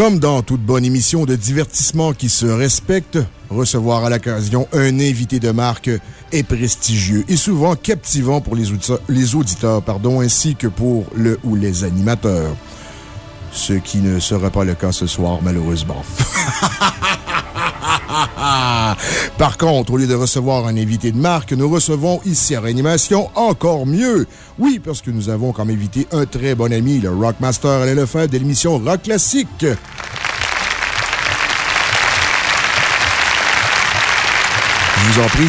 Comme dans toute bonne émission de divertissement qui se respecte, recevoir à l'occasion un invité de marque est prestigieux et souvent captivant pour les auditeurs, les auditeurs pardon, ainsi que pour le ou les animateurs. Ce qui ne sera pas le cas ce soir, malheureusement. Par contre, au lieu de recevoir un invité de marque, nous recevons ici à Réanimation encore mieux. Oui, parce que nous avons comme invité un très bon ami, le Rockmaster Alain Lefebvre de l'émission Rock Classique. Vous en prie.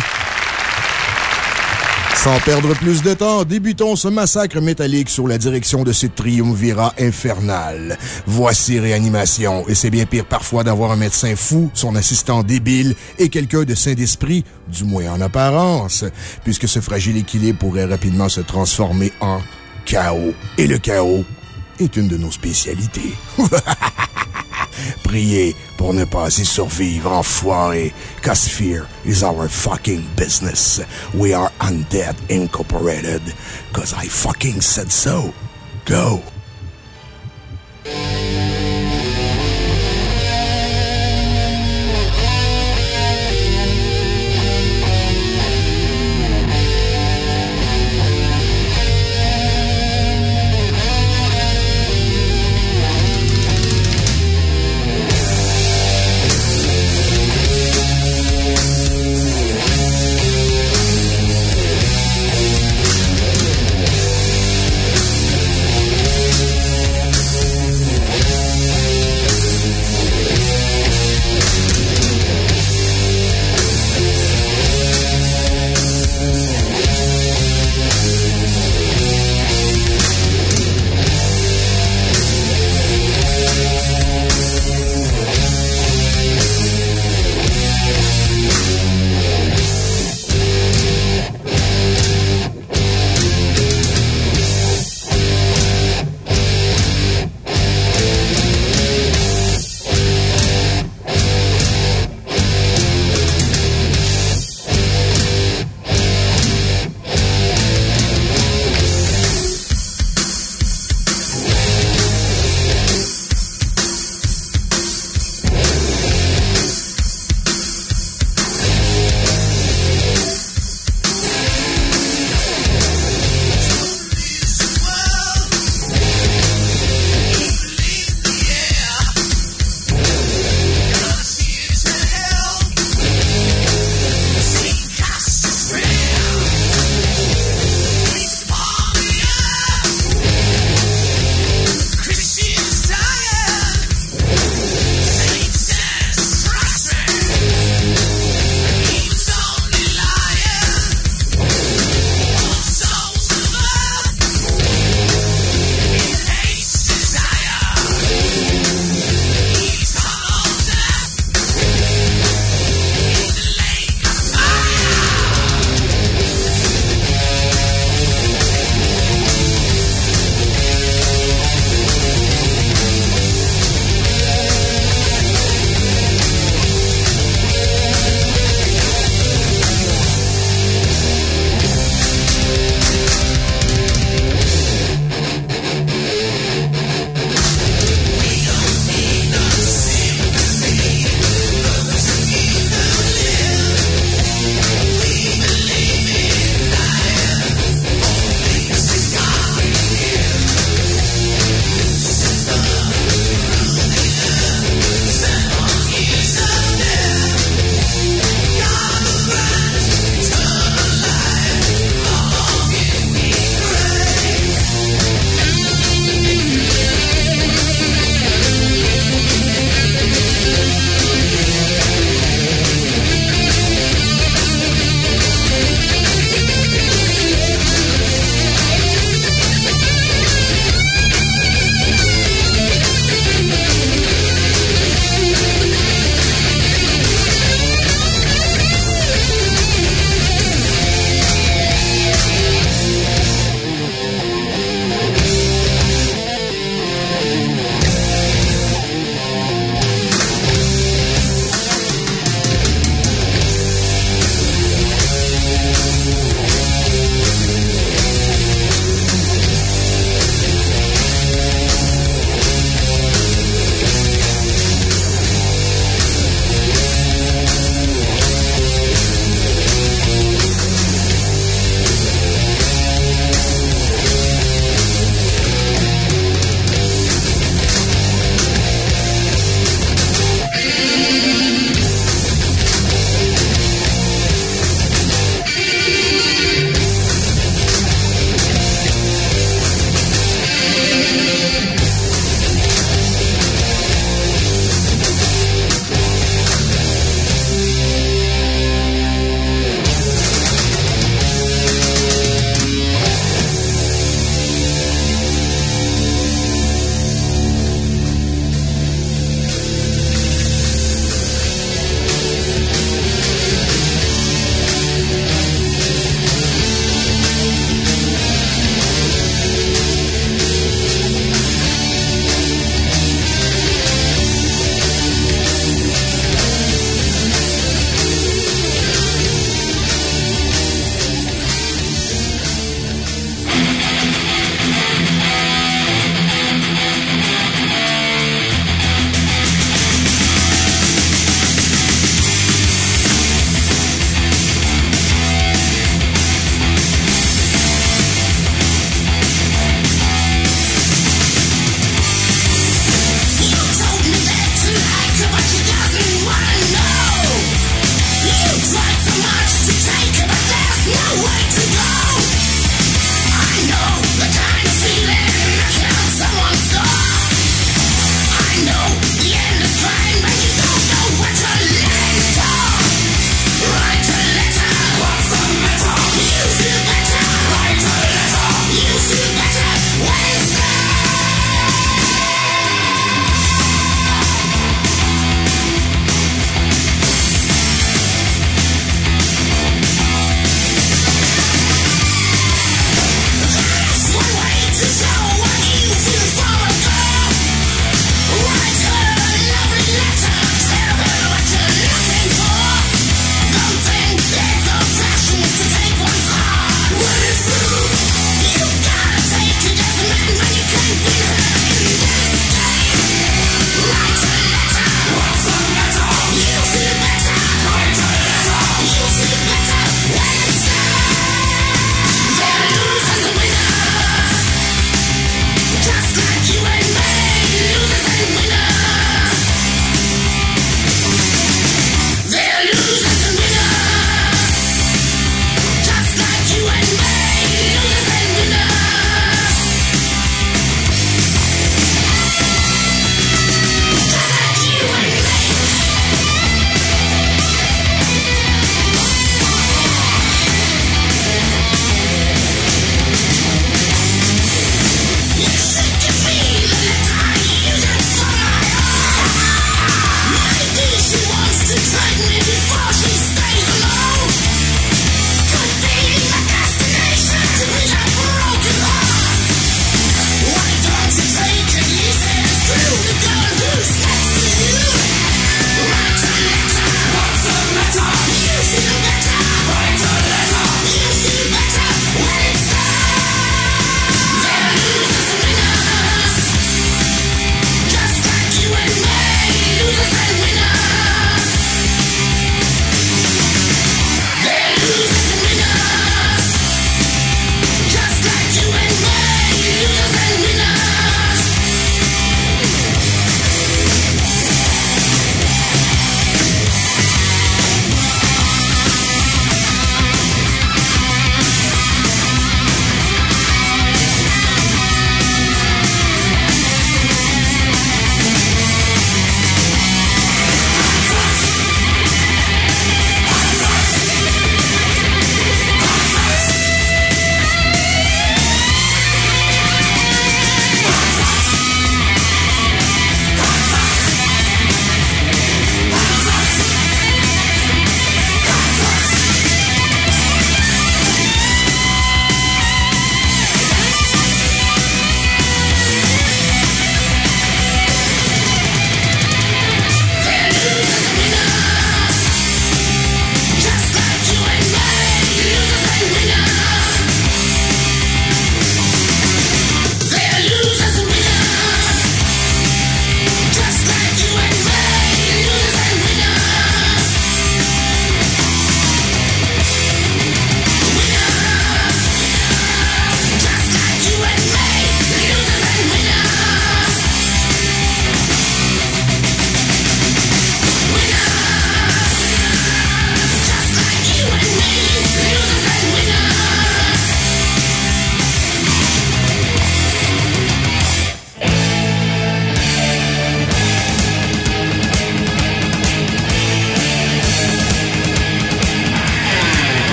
Sans perdre plus de temps, débutons ce massacre métallique sur la direction de ce triumvirat infernal. Voici Réanimation, et c'est bien pire parfois d'avoir un médecin fou, son assistant débile et quelqu'un de saint d'esprit, du moins en apparence, puisque ce fragile équilibre pourrait rapidement se transformer en chaos. Et le chaos est une de nos spécialités. Priez pour ne pas y survivre, enfoiré. Cause fear is our fucking business. We are Undead Incorporated. Cause I fucking said so. Go.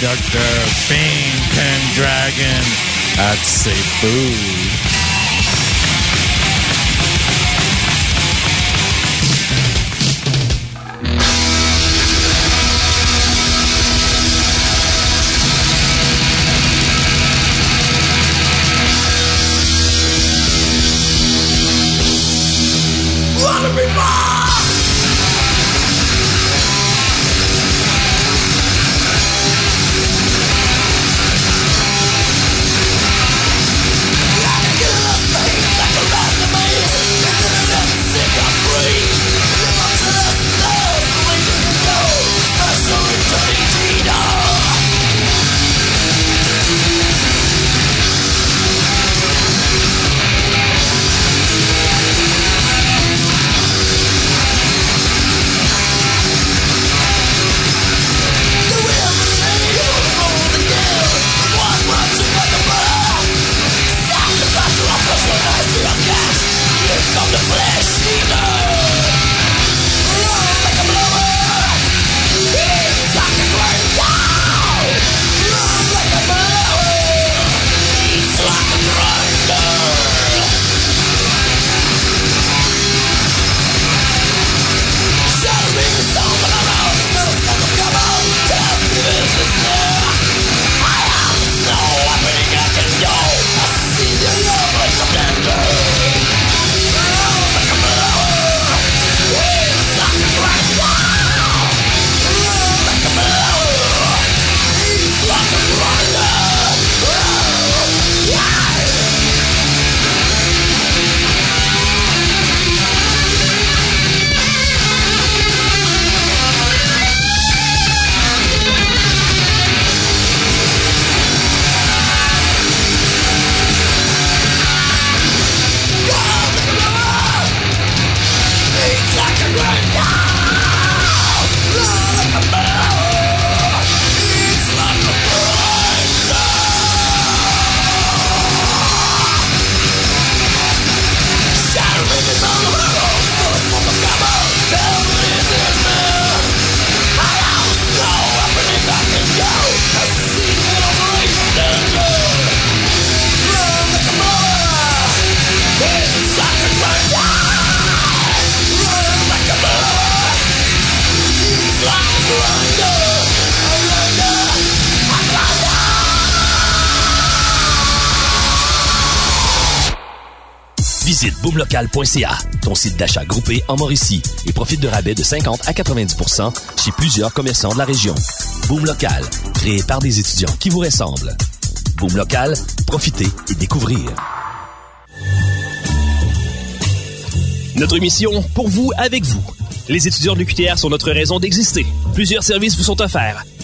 Dr. Pink and Dragon at Food. local.ca, ton site d'achat groupé en Mauricie, et profite de rabais de 50 à 90 chez plusieurs commerçants de la région. Boom Local, créé par des étudiants qui vous ressemblent. Boom Local, profitez et découvrez. Notre émission, pour vous, avec vous. Les étudiants de l'UQTR sont notre raison d'exister. Plusieurs services vous sont offerts.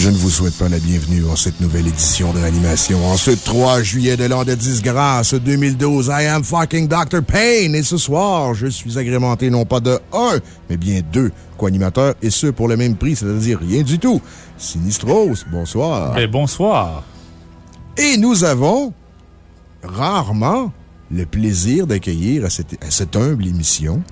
Je ne vous souhaite pas la bienvenue en cette nouvelle édition de l'animation. En ce 3 juillet de l'an de disgrâce 2012, I am fucking Dr. Payne. Et ce soir, je suis agrémenté non pas de un, mais bien deux co-animateurs, et ce pour le même prix, c'est-à-dire rien du tout. Sinistros, bonsoir. Et bonsoir. Et nous avons rarement le plaisir d'accueillir à cette, à cette humble émission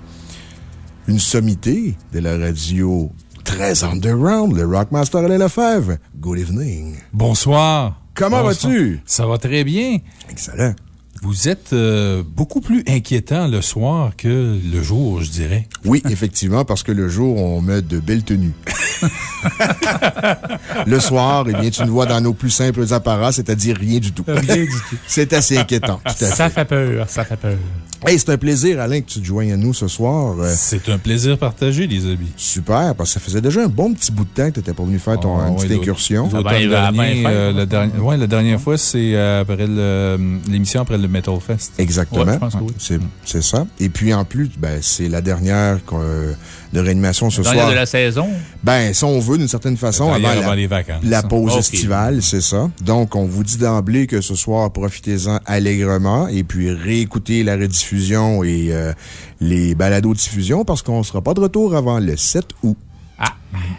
une sommité de la radio très underground, le Rockmaster Alain Lefebvre. Good evening. Bonsoir. Comment vas-tu? Ça va très bien. Excellent. Vous êtes euh, beaucoup plus inquiétant le soir que le jour, je dirais. Oui, effectivement, parce que le jour, on met de belles tenues. le soir, eh bien, tu nous vois dans nos plus simples apparats, c'est-à-dire rien du tout. Rien du tout. c'est assez inquiétant, Ça fait peur, ça fait peur. Hey, c'est un plaisir, Alain, que tu te joignes à nous ce soir. Euh, c'est un plaisir partagé, les amis. Super, parce que ça faisait déjà un bon petit bout de temps que tu n'étais pas venu faire ton Ah, petite incursion. Ah ben, il va à dernier, bien faire, euh, la dernière- ouais, la dernière fois, c'est euh, après l'émission après le Metal Fest. Exactement. Ouais, je pense que oui. C'est ça. Et puis, en plus, ben, c'est la dernière euh, de réanimation ce Dernière soir. de la saison? Ben, si on veut, d'une certaine façon, avant, avant la, les vacances. la pause estivale, c'est ça. Donc, on vous dit d'emblée que ce soir, profitez-en allègrement et puis réécoutez la rediffusion et euh, les balados diffusion parce qu'on ne sera pas de retour avant le 7 août. Ah.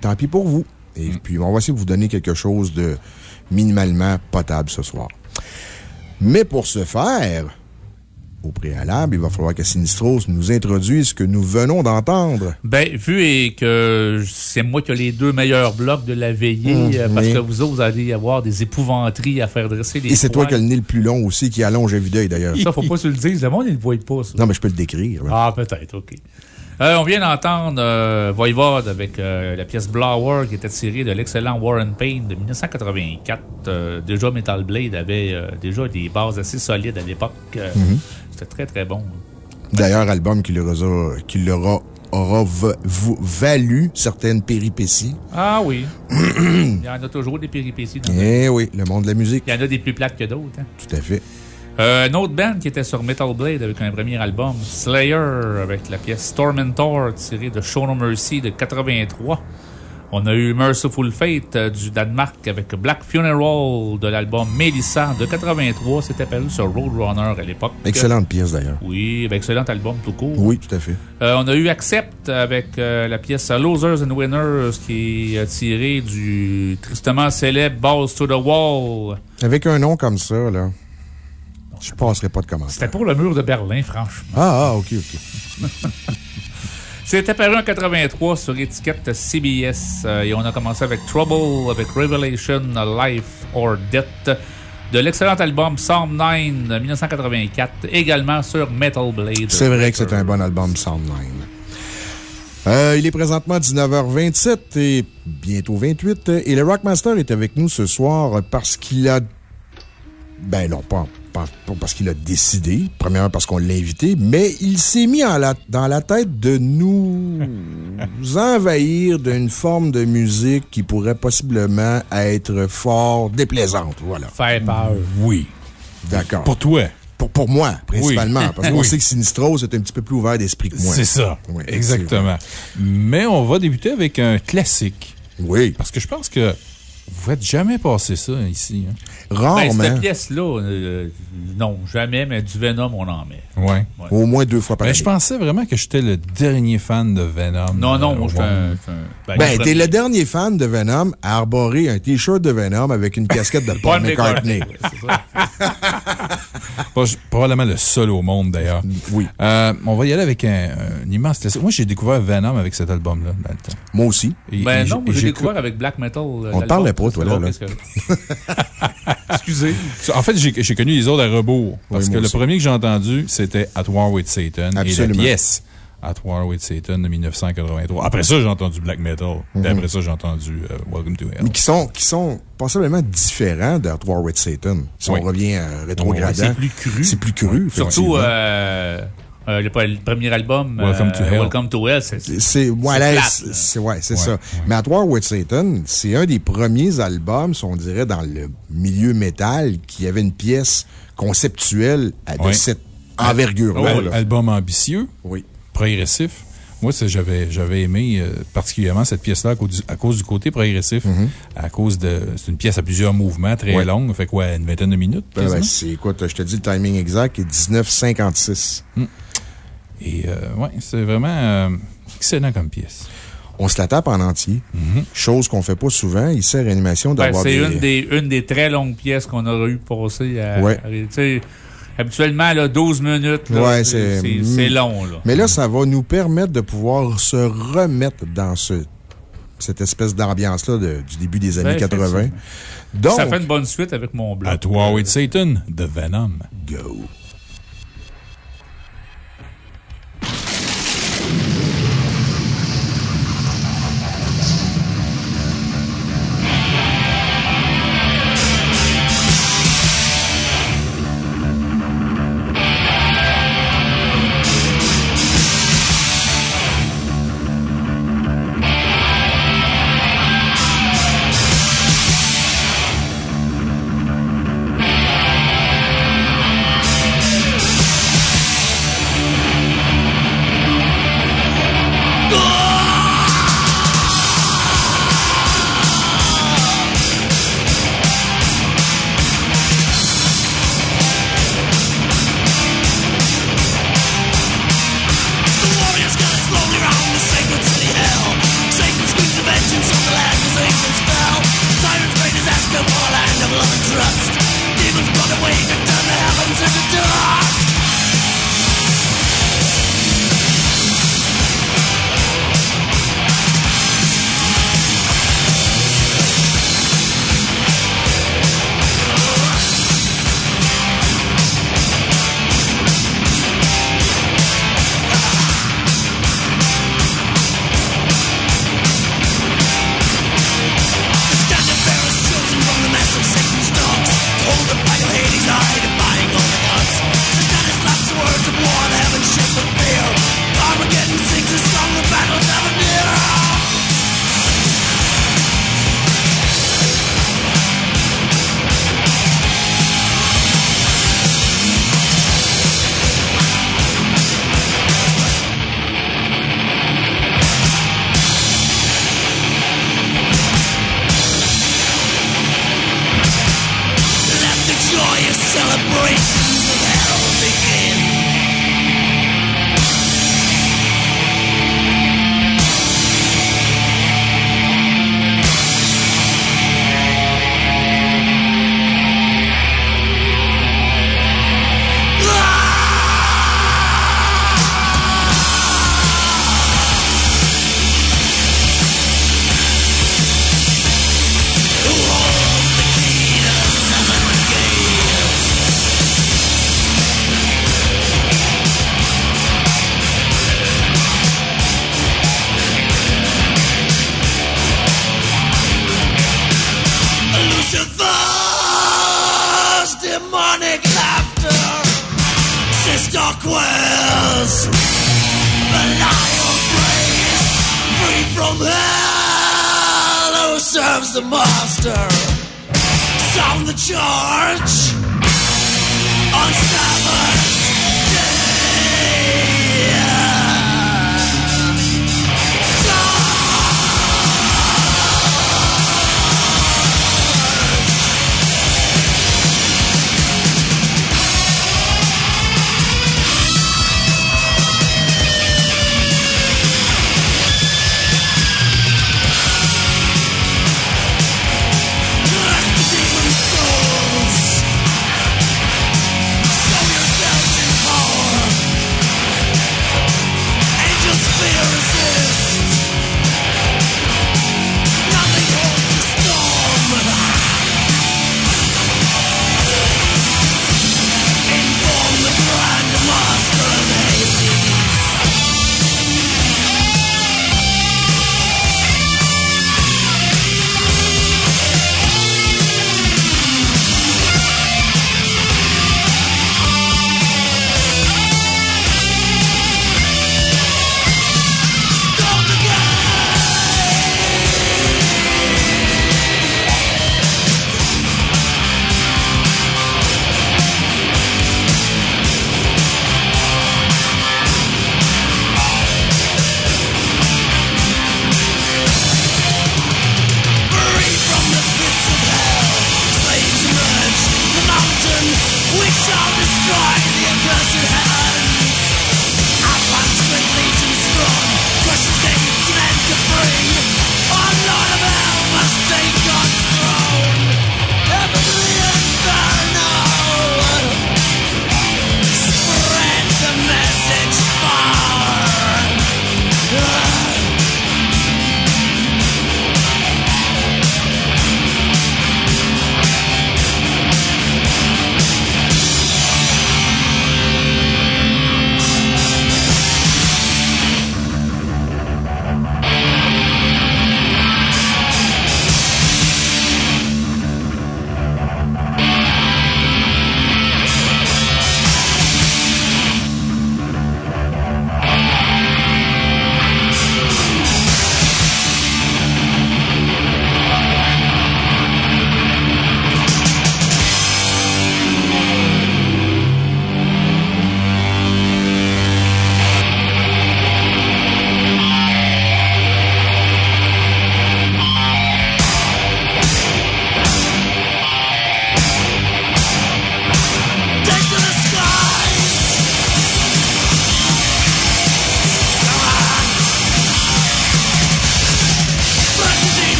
Tant pis pour vous. Et puis, on va essayer de vous donner quelque chose de minimalement potable ce soir. Mais pour ce faire, au préalable, il va falloir que Sinistros nous introduise ce que nous venons d'entendre. Ben, vu et que c'est moi qui ai les deux meilleurs blocs de la veillée, Hum, euh, parce que vous autres, vous allez avoir des épouvanteries à faire dresser les Et c'est toi qui as le nez le plus long aussi, qui allonge d'œil d'ailleurs. Ça, faut pas se le dire. Le monde, il ne le voit pas, ça. Non, mais je peux le décrire. là. Ah, peut-être, OK. Euh, on vient d'entendre euh, Voivode avec euh, la pièce Blower qui était tirée de l'excellent Warren Payne de 1984. Euh, déjà, Metal Blade avait déjà des bases assez solides à l'époque. Mhm. C'était très, très bon. D'ailleurs, album qui leur, a- qui leur a- aura valu certaines péripéties. Ah oui. Il y en a toujours des péripéties. Dans le- Eh oui, le monde de la musique. Il y en a des plus plates que d'autres. hein. Tout à fait. Euh, un autre band qui était sur Metal Blade avec un premier album, Slayer, avec la pièce Storm and Thor tirée de Show No Mercy de 83. On a eu Merciful Fate euh, du Danemark avec Black Funeral de l'album Melissa de 83. C'était paru sur Roadrunner à l'époque. Excellente pièce d'ailleurs. Oui, excellent album tout court. Oui, tout à fait. Euh, on a eu Accept avec euh, la pièce Losers and Winners qui est tirée du tristement célèbre Balls to the Wall. Avec un nom comme ça, là, je passerai pas de C'était commentaire. pour le mur de Berlin, franchement. Ah, ah, ok, ok. C'était paru en 83 sur étiquette CBS euh, et on a commencé avec Trouble, avec Revelation, Life or Death de l'excellent album Psalm 9 de 1984, également sur Metal Blade. C'est vrai que c'est un bon album Soundline. Euh, il est présentement 19h27 et bientôt 28. Et le Rockmaster est avec nous ce soir parce qu'il a. Ben non, pas, pas- pas parce qu'il a décidé. Premièrement, parce qu'on l'a invité, mais il s'est mis en la- dans la tête de nous envahir d'une forme de musique qui pourrait possiblement être fort déplaisante. Voilà. Faire peur. Oui. D'accord. Pour toi. Pour, pour moi, principalement. Oui. Parce qu'on Oui. sait que Sinistros est un petit peu plus ouvert d'esprit que moi. C'est ça. Oui, Exactement. Mais on va débuter avec un classique. Oui. Parce que je pense que vous faites jamais passer ça ici. hein? Ben, Rarement. cette pièce-là, euh, non, jamais, mais du Venom, on en met. Ouais. Ouais. Au moins deux fois par Mais année. je pensais vraiment que j'étais le dernier fan de Venom. Non, non, Euh, moi, je suis un. ben, Ben, t'es le dernier fan de Venom à arborer un T-shirt de Venom avec une casquette de Paul McCartney. C'est ça. Pas- Probablement le seul au monde, d'ailleurs. Oui. Euh, on va y aller avec un, un immense classique. Moi, j'ai découvert Venom avec cet album-là dans le temps. Moi aussi. Et- Ben et non, j'ai découvert avec Black Metal. euh, On te parlait pas, toi, là, là. Excusez. En fait, j'ai connu les autres à rebours. Parce Oui, que le aussi. premier que j'ai entendu, c'était At War with Satan. Et Absolument. la pièce At War with Satan de 1983. Après ça, j'ai entendu Black Metal. Mhm. Et après ça, j'ai entendu euh, Welcome to Hell. Mais qui sont, qui sont possiblement différents d'Art War with Satan. Si Oui. on revient à rétrogradant. C'est plus cru. C'est plus cru. Surtout euh, euh, le, le premier album, Welcome euh, to Hell. Welcome to Hell, c'est c'est- C'est, ouais, ouais, ça. ouais. Mais At War with Satan, c'est un des premiers albums, si on dirait, dans le milieu métal, qui avait une pièce conceptuelle à de Ouais. cette envergure-là. Là. album ambitieux, Oui. progressif. Moi, c'est- j'avais j'avais aimé euh, particulièrement cette pièce-là à, cause du- à cause du côté progressif. À cause de. C'est une pièce à plusieurs mouvements, très. Ouais. longue. Fait quoi, une vingtaine de minutes? Ben, ben, c'est, écoute, je te dis le timing exact, est 1956. Et euh, ouais, c'est vraiment euh, excellent comme pièce. On se la tape en entier. Chose qu'on fait pas souvent. Ici, à Réanimation, Ben, d'avoir c'est des... une, des, une des très longues pièces qu'on aurait eu passer à. Ouais. à- habituellement, là, 12 minutes, Ouais, c'est long. Là. Mais là, ça va nous permettre de pouvoir se remettre dans ce, cette espèce d'ambiance-là du début des années Ben, 80. effectivement. Donc, Ça fait une bonne suite avec mon blog. At War with Satan de Venom. go.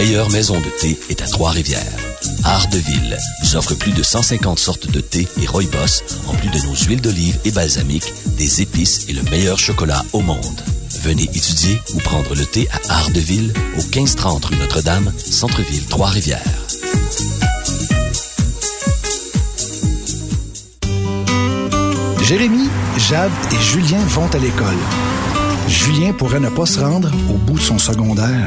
Meilleure maison de thé est à Trois-Rivières. Art de Ville nous offre plus de 150 sortes de thé et rooibos, en plus de nos huiles d'olive et balsamiques, des épices et le meilleur chocolat au monde. Venez étudier ou prendre le thé à Art de Ville, au 1530 rue Notre-Dame, Centre-Ville, Trois-Rivières. Jérémy, Jade et Julien vont à l'école. Julien pourrait ne pas se rendre au bout de son secondaire.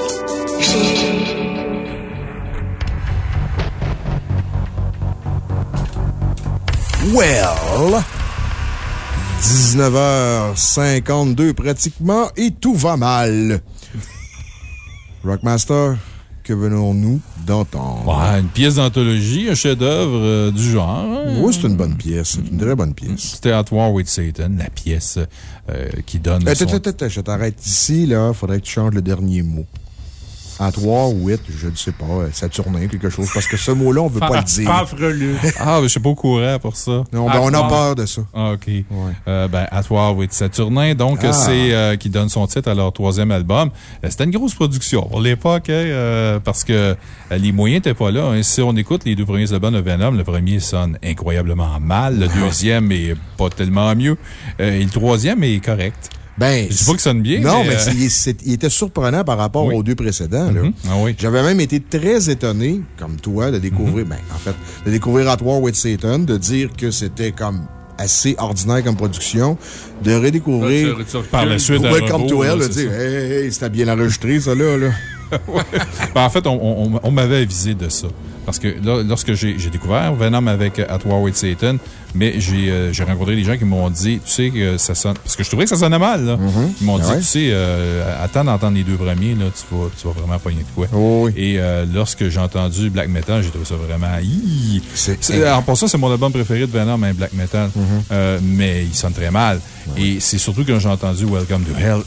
Well, 19h52 pratiquement et tout va mal. Rockmaster, que venons-nous d'entendre? Ouais, une pièce d'anthologie, un chef-d'œuvre euh, du genre. hein? Oui, c'est une bonne pièce. C'est une très bonne pièce. C'était At War with Satan, la pièce euh, qui donne. Attends, son- attends, attends, je t'arrête ici, là. Faudrait que tu changes le dernier mot. At war with, je ne sais pas, euh, Saturnin, quelque chose. Parce que ce mot-là, on ne veut pas le dire. Ah, mais je suis pas au courant pour ça. Non, ben, on a peur de ça. Ah, OK. Euh, ben, At War with Saturnin, donc, Ah. c'est euh, qui donne son titre à leur troisième album. C'était une grosse production pour l'époque, hein, euh, parce que les moyens n'étaient pas là. hein. Si on écoute les deux premiers albums de Venom, le premier sonne incroyablement mal, le deuxième est pas tellement mieux, euh, et le troisième est correct. Ben, je dis pas que ça sonne bien. Non, mais, mais euh, c'est- il, c'est- il était surprenant par rapport Oui. aux deux précédents. là. Mhm. Ah oui. J'avais même été très étonné, comme toi, de découvrir, Mhm. ben, en fait, de découvrir At War with Satan, de dire que c'était comme assez ordinaire comme production, de redécouvrir. Tu- tu- tu- Par la suite, Welcome to Hell, c'est dire, ça. hey, hey, c'était bien enregistré, ça, là. là. Ben, en fait, on, on- on m'avait avisé de ça. Parce que là, lorsque j'ai découvert Venom avec euh, At War with Satan, mais j'ai euh, j'ai rencontré des gens qui m'ont dit, tu sais que ça sonne. Parce que je trouvais que ça sonnait mal, là. Ils m'ont Ah dit, ouais? tu sais, euh, attends d'entendre les deux premiers, là, tu vas, tu vas vraiment pogner de quoi. Oh, oui. Et euh, lorsque j'ai entendu Black Metal, j'ai trouvé ça vraiment. C'est- En passant, c'est mon album préféré de Venom, hein, Black Metal. Mm-hmm. Mais il sonne très mal. Et c'est surtout quand j'ai entendu Welcome to Hell.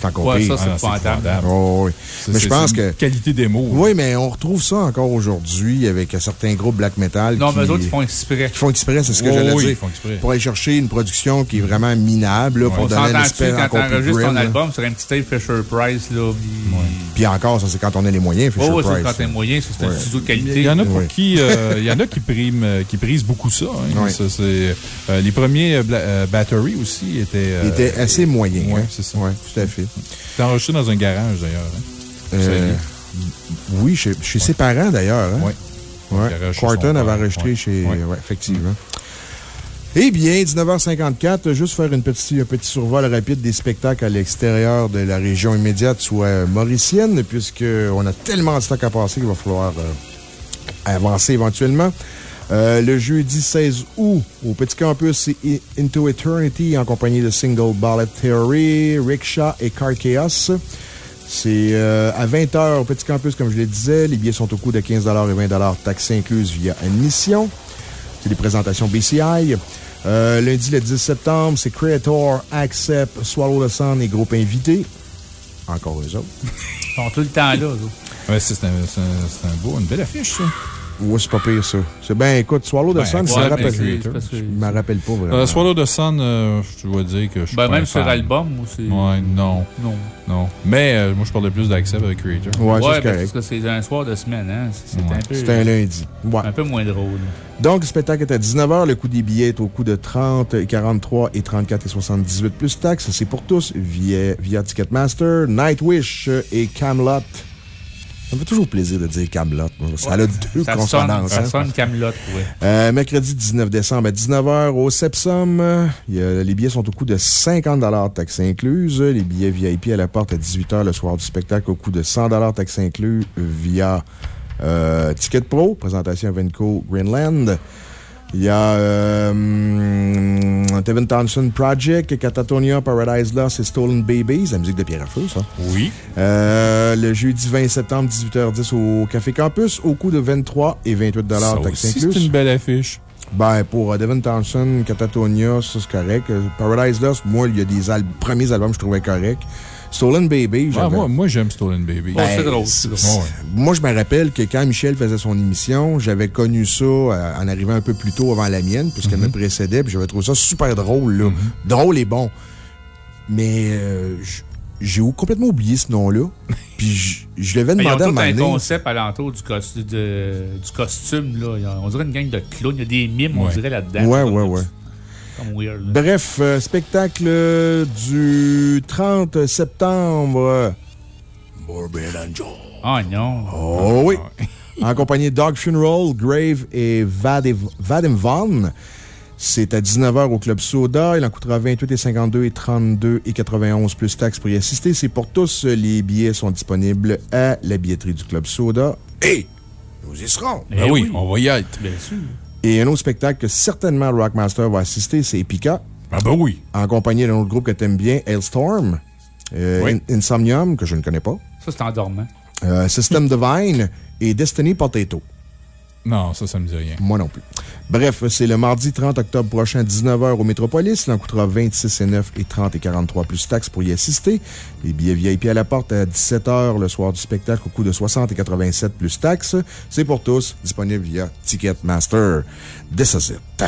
C'est encore Ouais, pire. ça, c'est Ah. Oh, oui. C'est- Mais je pense une que. Qualité démo. Oui, mais on retrouve ça encore aujourd'hui avec certains groupes black metal. Non, qui, mais eux autres, ils font exprès. qui font exprès, c'est ce que Oui, j'allais oui, dire. ils font exprès. Pour aller chercher une production qui est vraiment minable, là, pour On donner aspect quand t'enregistres ton là? album sur un petit tape Fisher Price, là? puis- Puis encore, ça, c'est quand on a les moyens, Fisher Oh, ouais, c'est quand t'es moyen, ça, c'est un Ouais. studio de Il qualité. y en a pour Oui. qui, euh, il y en a qui, priment, euh, qui prisent beaucoup ça. hein. Oui. Euh, les premiers Battery aussi étaient. euh, Il était assez moyen. Ouais, hein. c'est ça. Ouais, tout à fait. C'était enregistré dans un garage, d'ailleurs. hein? Euh, oui, chez, chez ses parents, d'ailleurs. Hein? Oui. Ouais. garage chez Quarton avait enregistré Ouais. chez. Ouais. ouais, effectivement. Eh bien, 19h54, juste faire une petite, un petit survol rapide des spectacles à l'extérieur de la région immédiate, soit mauricienne, puisqu'on a tellement de stock à passer qu'il va falloir euh, avancer éventuellement. Euh, le jeudi 16 août, au Petit Campus, c'est Into Eternity en compagnie de Single Ballet Theory, Rickshaw et Car Chaos. C'est euh, à 20h au Petit Campus, comme je le disais. Les billets sont au coût de 15 et 20 taxes incluses via admission. C'est des présentations BCI. Euh, lundi, le 10 septembre, c'est Creator, Accept, Swallow the Sun et groupe invité. Encore eux autres. Ils sont tout le temps là, eux autres. Ouais, c'est un, un beau, une belle affiche, ça. Ouais, c'est pas pire, ça. C'est bien, écoute, Swallow the Ben, Sun, ouais, me mais rappelle. c'est- Je parce que- me rappelle pas vraiment. Euh, Swallow the Sun, euh, je dois dire que je suis Ben, pas même sur fan. album, ou c'est. Ouais, non. Non. Non. Mais euh, moi, je parlais plus d'Accept avec Creator. Ouais, ça, Ouais, c'est correct. parce que c'est un soir de semaine, hein. C'est c'est Ouais. un peu. C'était un lundi. Ouais. Un peu moins drôle. Donc, le spectacle est à 19h. Le coût des billets est au coût de 30, 43 et 34 et 78 plus taxes. C'est pour tous via, via Ticketmaster, Nightwish et Camelot. Ça me fait toujours plaisir de dire Camelot. Ça a deux Ça sonne, consonances. ça hein. sonne Camelot, ouais. Euh, mercredi 19 décembre à 19h au Sepsum. euh, il y a- les billets sont au coût de 50 taxes incluses. Les billets VIP à la porte à 18h le soir du spectacle au coût de 100 taxes inclus via euh, Ticket Pro, présentation à Venco Greenland. Il y a euh, Tevin Townsend Project, Catatonia, Paradise Lost et Stolen Babies, la musique de Pierre à Feu, ça. Oui. Euh, le jeudi 20 septembre, 18h10 au Café Campus, au coût de 23 et 28 Ça taxes incluses. c'est une belle affiche. Ben, pour euh, Devin Townsend, Catatonia, ça c'est correct. Euh, Paradise Lost, moi, il y a des al- premiers albums que je trouvais corrects. Stolen Baby, Ouais, j'avais. moi, moi j'aime Stolen Baby. C'est drôle, c'est drôle. Ouais. Moi, je me rappelle que quand Michel faisait son émission, j'avais connu ça euh, en arrivant un peu plus tôt avant la mienne, puisqu'elle me précédait, puis j'avais trouvé ça super drôle, là. Drôle et bon. Mais euh, j'ai complètement oublié ce nom-là. puis je- je l'avais Ben, Ils ont demandé à tout un concept alentour du, cos- de- du costume, là. On dirait une gang de clowns. Il y a des mimes, on dirait, là-dedans. Ouais, ouais, ouais. Comme weird, là. Bref, euh, spectacle euh, du 30 septembre. Morbid Angel. Ah non. Oh oui! En compagnie de Dog Funeral, Grave et Vadim Vadim Von. C'est à 19h au Club Soda. Il en coûtera 28 et 52 et 32 et 91 plus taxes pour y assister. C'est pour tous. Les billets sont disponibles à la billetterie du Club Soda. Et nous y serons. Eh Ben oui, on va y être. Bien sûr. Et un autre spectacle que certainement Rockmaster va assister, c'est Epica. Ah ben oui. En compagnie d'un autre groupe que t'aimes bien, Hailstorm. euh, Oui. In- Insomnium, que je ne connais pas. Ça, c'est endormant. euh, System Divine et Destiny Potato. Non, ça, ça me dit rien. Moi non plus. Bref, c'est le mardi 30 octobre prochain, 19h au Métropolis. Il en coûtera 26 et 9 et 30 et 43 plus taxes pour y assister. Les billets VIP à la porte à 17h le soir du spectacle au coût de 60 et 87 plus taxes. C'est pour tous, disponible via Ticketmaster. This is it.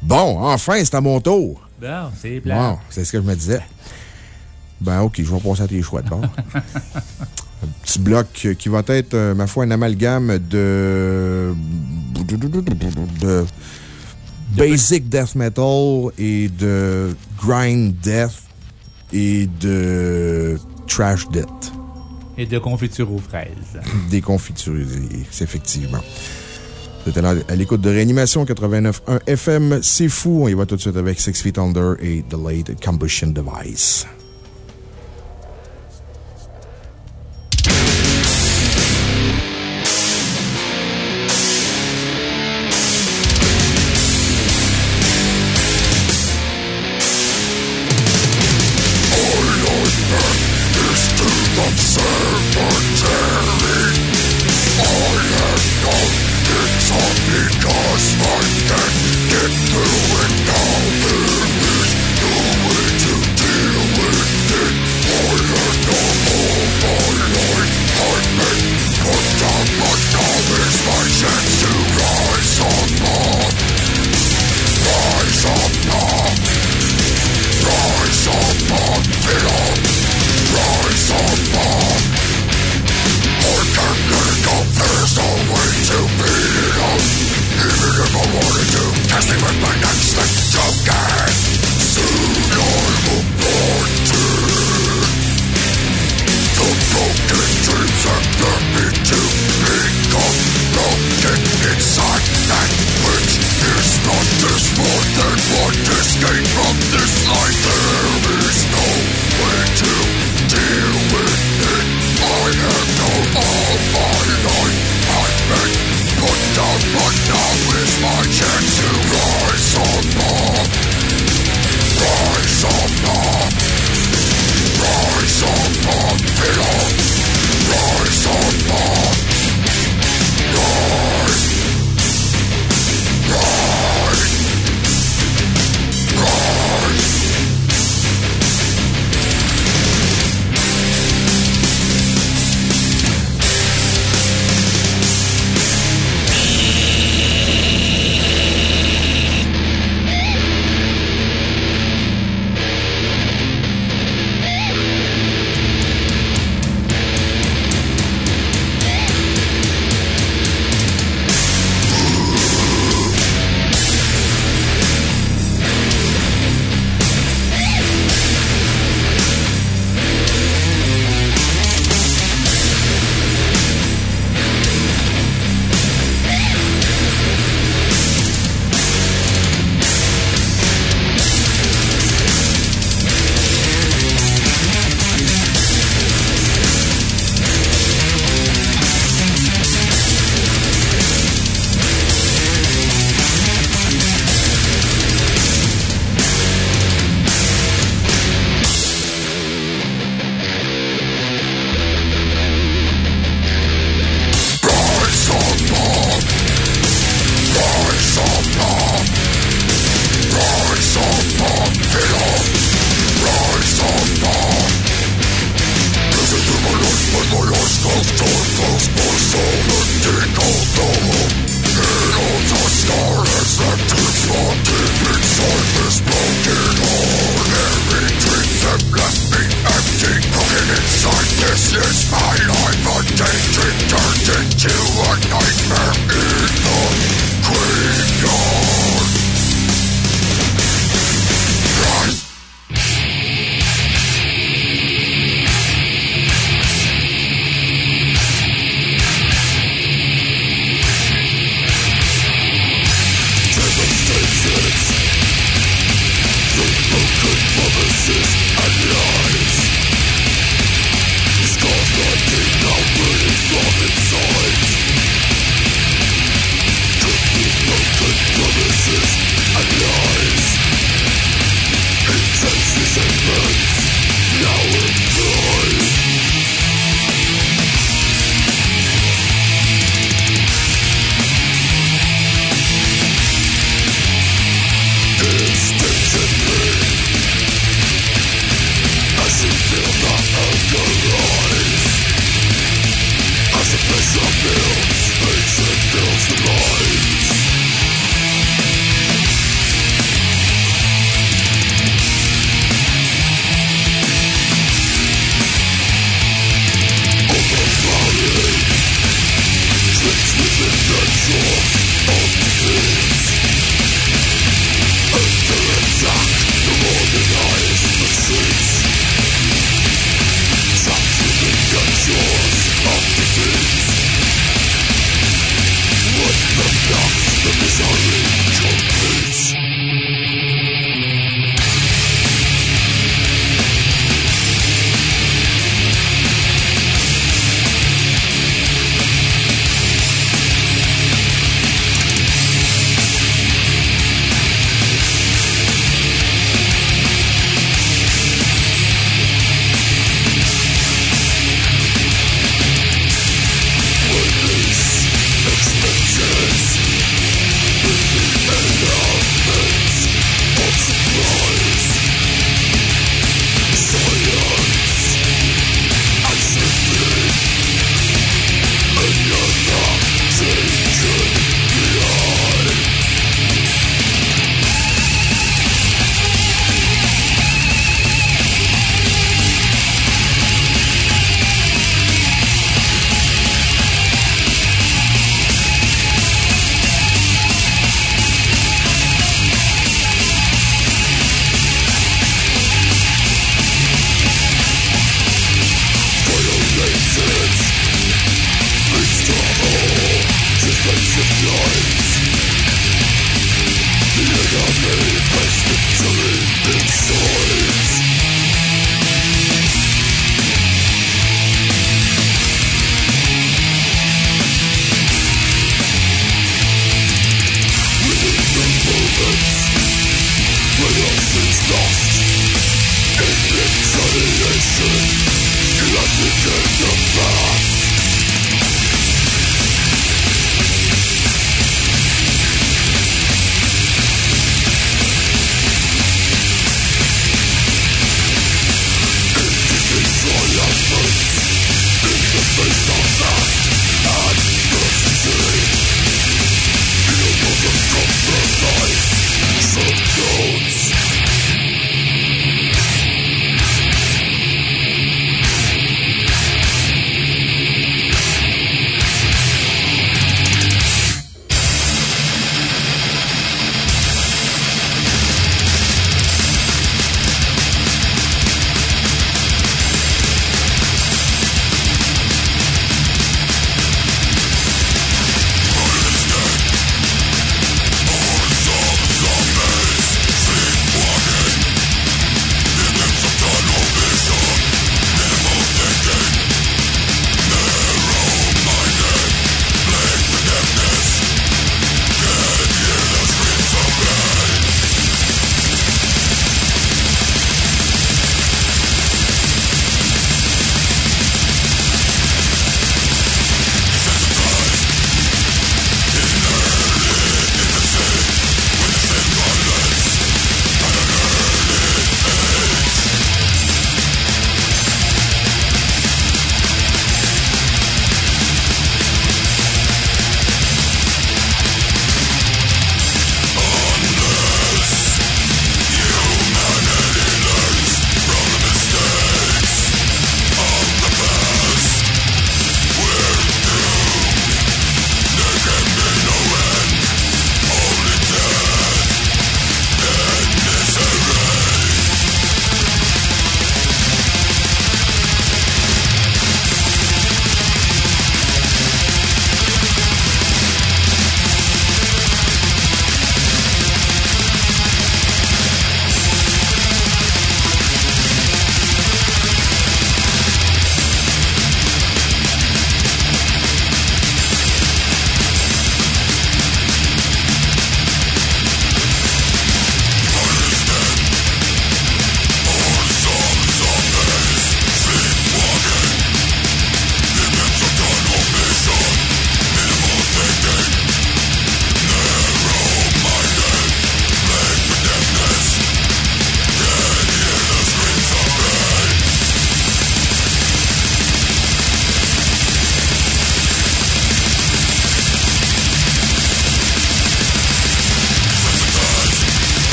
Bon, enfin, c'est à mon tour. Bon, c'est blanc. Bon, c'est ce que je me disais. Ben, OK, je vais passer à tes choix de bord. petit bloc qui va être, euh, ma foi, un amalgame de. de. basic death metal et de grind death et de trash death. Et de confiture aux fraises. Des confitures, effectivement. Vous êtes à l'écoute de Réanimation 89.1 FM. C'est fou. On y va tout de suite avec Six Feet Under et Delayed Combustion Device.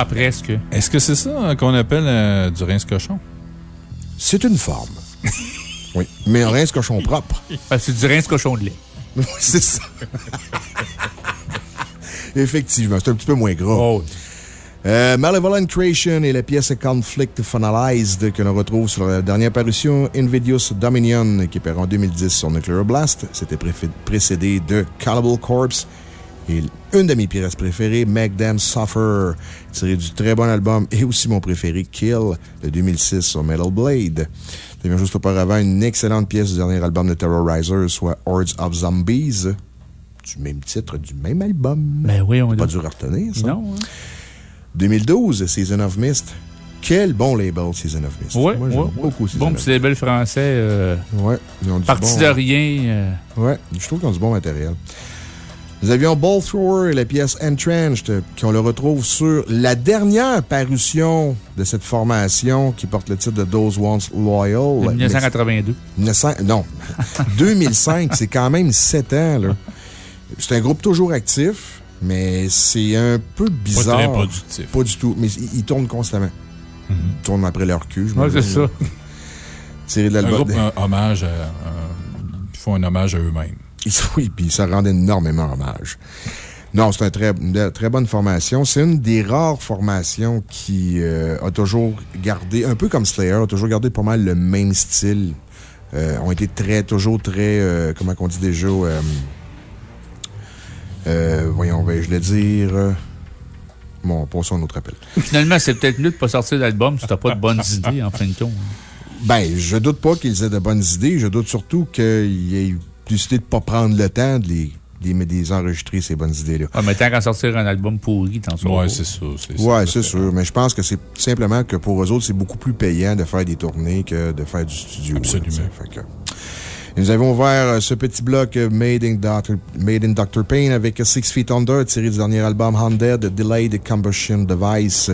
Ah, presque. Est-ce que c'est ça qu'on appelle euh, du rince-cochon? C'est une forme. oui, mais un rince-cochon propre. Ah, c'est du rince-cochon de lait. Oui, c'est ça. Effectivement, c'est un petit peu moins gras. Oh, Euh, Malevolent Creation et la pièce Conflict Finalized que l'on retrouve sur la dernière parution Invidious Dominion qui est paru en 2010 sur Nuclear Blast. C'était précédé de Cannibal Corpse et une de mes pièces préférées, Make Them Suffer, tiré du très bon album et aussi mon préféré, Kill, de 2006 sur Metal Blade. Juste auparavant une excellente pièce du dernier album de Terrorizer, soit Hordes of Zombies, du même titre, du même album. Ben oui, on Pas dur à retenir, ça. Non, hein? 2012, Season of Mist. Quel bon label, Season of Mist. Moi, ouais. beaucoup Season Bon of petit label français. euh, Ouais, ils ont du Parti bon- de rien. euh, Ouais, je trouve qu'ils ont du bon matériel. Nous avions Ball Thrower et la pièce Entrenched, qu'on le retrouve sur la dernière parution de cette formation qui porte le titre de Those Once Loyal. de 1982. 1900 non. 2005, c'est quand même 7 ans, là. C'est un groupe toujours actif, mais c'est un peu bizarre. très productif. Pas du tout, mais ils, tournent constamment. Ils tournent après leur cul, je Ouais, c'est ça. Tiré de Un groupe, un hommage à. ils font un hommage à eux-mêmes. Oui, puis ça rend énormément hommage. Non, c'est un très, une très bonne formation. C'est une des rares formations qui euh, a toujours gardé, un peu comme Slayer, a toujours gardé pas mal le même style. Euh, ont été très, toujours très, euh, comment on dit déjà, euh, voyons, vais-je le dire? euh, Bon, passons à un autre appel. Finalement, c'est peut-être mieux de ne pas sortir d'album si tu n'as pas de bonnes idées, en fin de compte. Ben, je doute pas qu'ils aient de bonnes idées. Je doute surtout qu'ils aient décidé de ne pas prendre le temps de les, de les- de les enregistrer, ces bonnes idées-là. Ah, mais tant qu'à sortir un album pourri, t'en sors Ouais, pas. c'est Ouais, ça. c'est sûr. Mais je pense que c'est simplement que pour eux autres, c'est beaucoup plus payant de faire des tournées que de faire du studio. Absolument. là, tu sais. Fait que- Et nous avons ouvert euh, ce petit bloc euh, Made in, Dr. Made in Dr. Pain avec Six Feet Under, tiré du dernier album Undead Delayed Combustion Device,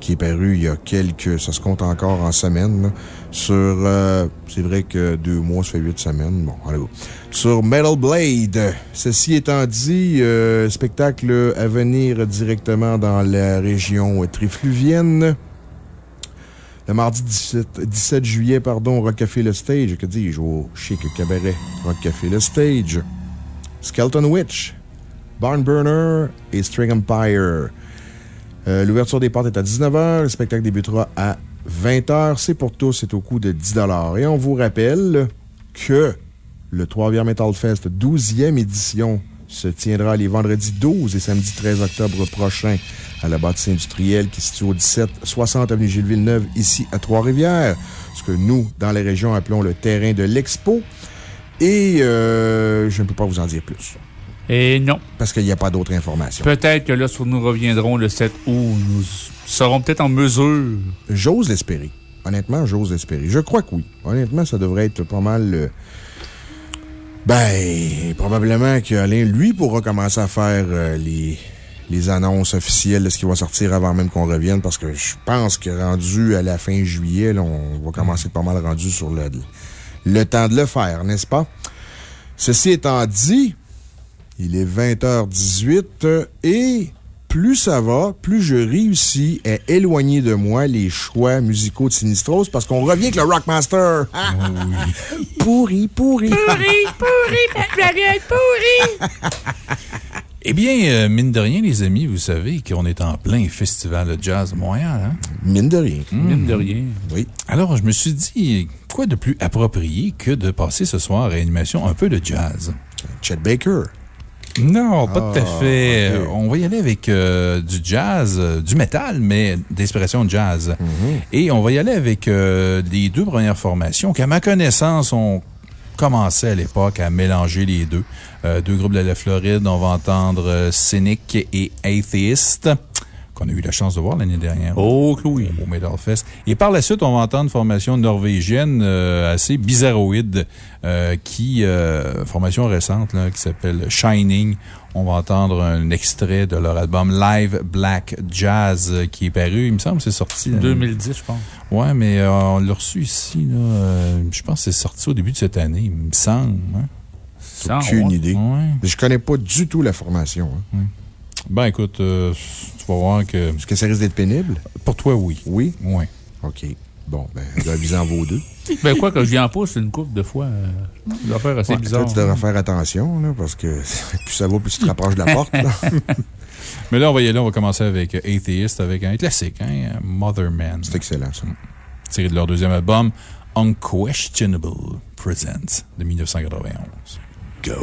qui est paru il y a quelques, ça se compte encore en semaines, là, sur, euh, c'est vrai que deux mois, ça fait huit semaines. Bon, allez. Sur Metal Blade. Ceci étant dit, euh, spectacle à venir directement dans la région trifluvienne. Le mardi 17, 17 juillet, pardon, Rock Café Le Stage. Que dis-je? Au chic cabaret Rock Café Le Stage. Skeleton Witch, Barn Burner et String Empire. Euh, L'ouverture des portes est à 19h. Le spectacle débutera à 20h. C'est pour tous. C'est au coût de 10 Et on vous rappelle que le Trois-Rivières Metal Fest 12e édition se tiendra les vendredis 12 et samedi 13 octobre prochain à la bâtisse industrielle qui se situe au 1760 avenue Gilles Villeneuve, ici à Trois-Rivières. Ce que nous, dans les régions, appelons le terrain de l'expo. Et euh, je ne peux pas vous en dire plus. Et non. Parce qu'il n'y a pas d'autres informations. Peut-être que lorsque nous reviendrons le 7 août, nous serons peut-être en mesure. J'ose l'espérer. Honnêtement, j'ose l'espérer. Je crois que oui. Honnêtement, ça devrait être pas mal. euh, Ben, probablement qu'Alain, lui, pourra commencer à faire euh, les, les annonces officielles de ce qui va sortir avant même qu'on revienne, parce que je pense que rendu à la fin juillet, là, on va commencer pas mal rendu sur le, le temps de le faire, n'est-ce pas? Ceci étant dit, il est 20h18 euh, et plus ça va, plus je réussis à éloigner de moi les choix musicaux de Sinistros parce qu'on revient avec le Rockmaster. Ah, pourri, pourri. pourri, Dragon, pourri! Eh bien, euh, mine de rien, les amis, vous savez qu'on est en plein festival de jazz de Montréal, hein? Mine de rien. Mine de rien. Oui. Alors, je me suis dit, quoi de plus approprié que de passer ce soir à réanimation un peu de jazz? Chet Baker. Non, pas tout à Ah, fait. On va y aller avec euh, du jazz, euh, du métal, mais d'inspiration jazz. Mhm. Et on va y aller avec euh, les deux premières formations qui, à ma connaissance, ont commencé à l'époque à mélanger les deux. Deux groupes de la Floride, on va entendre Cynic et Atheist. Qu'on a eu la chance de voir l'année dernière. Oh, Chloé. Au Metal Fest. Et par la suite, on va entendre une formation norvégienne euh, assez bizarroïde, euh, qui, euh, formation récente, là, qui s'appelle Shining. On va entendre un extrait de leur album Live Black Jazz qui est paru, il me semble que c'est sorti. euh, 2010, je pense. Ouais, mais euh, on l'a reçu ici, là. euh, je pense que c'est sorti au début de cette année, il me semble. hein. Aucune ouais. idée. Ouais. Je connais pas du tout la formation. hein. Ben, écoute, euh, vas voir que. Est-ce que ça risque d'être pénible? Pour toi, oui. Oui? Oui. OK. Bon, ben, aviser en vaut deux. Ben, quoi que je viens pas, c'est une coupe de fois. Euh, une affaire assez Ouais, bizarre. Toi, tu devrais faire attention, là, parce que plus ça va, plus tu te rapproches de la porte. là. Mais là, on va y aller, on va commencer avec euh, Atheist, avec un classique, hein, Mother Man. C'est excellent, ça. Tiré de leur deuxième album, Unquestionable Presents, de 1991. Go!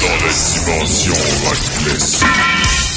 Dans les dimensions raclées.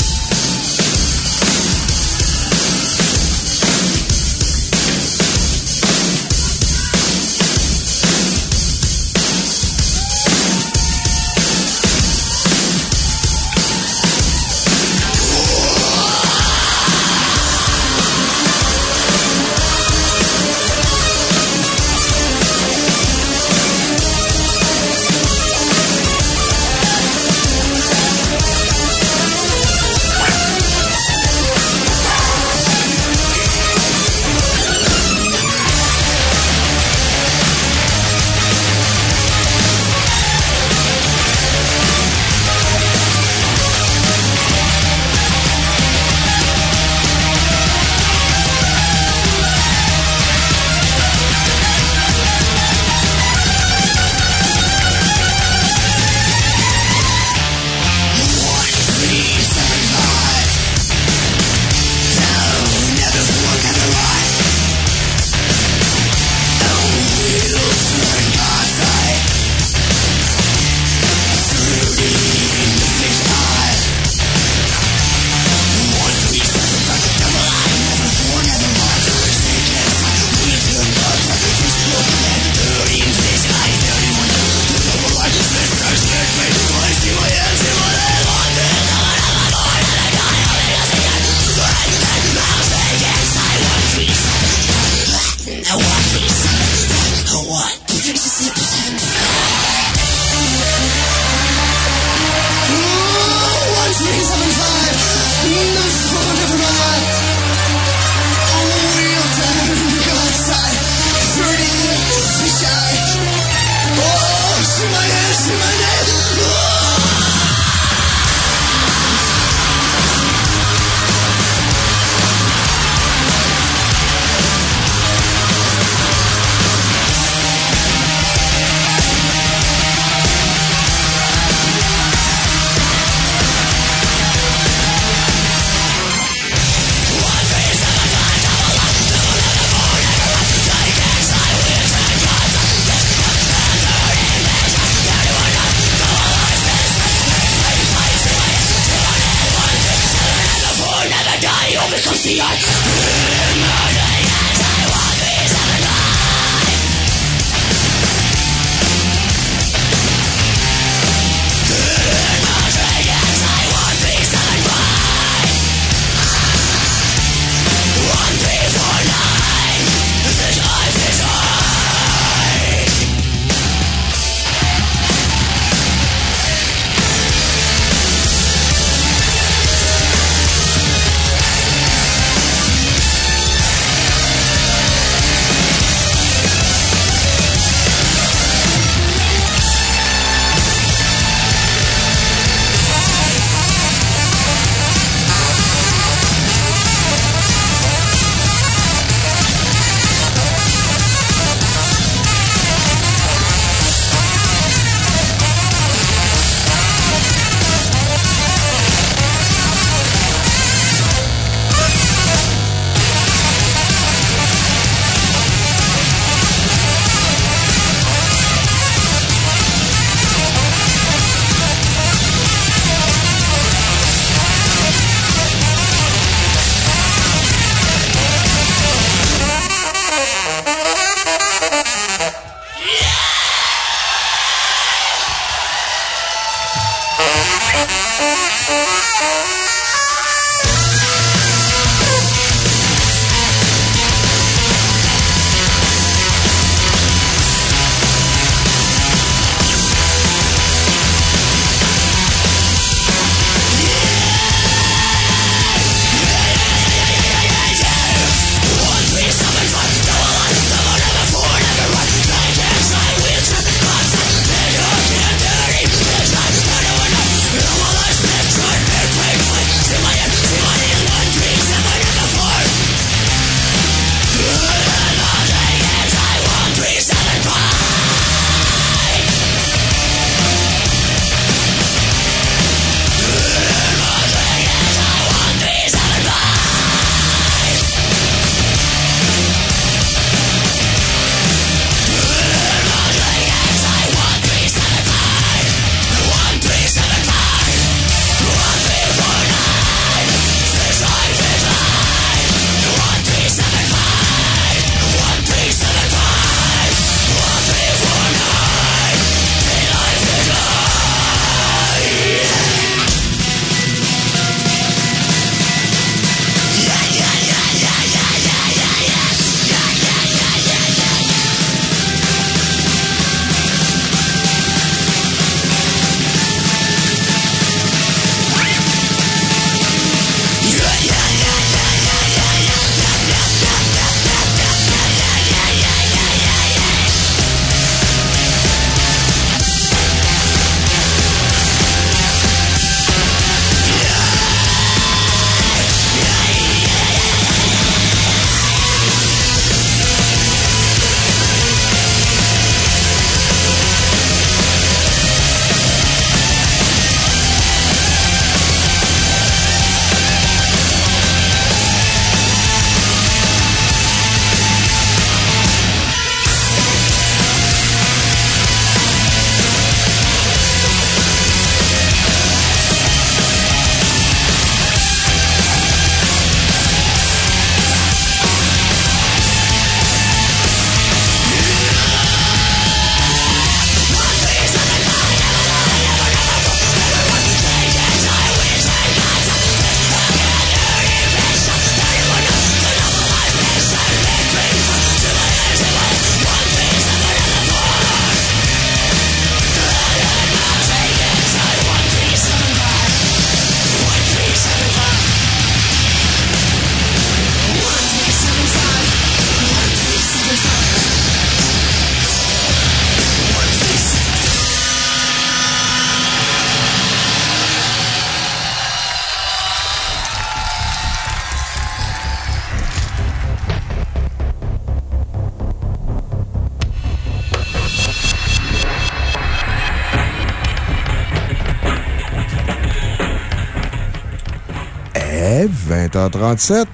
20h37.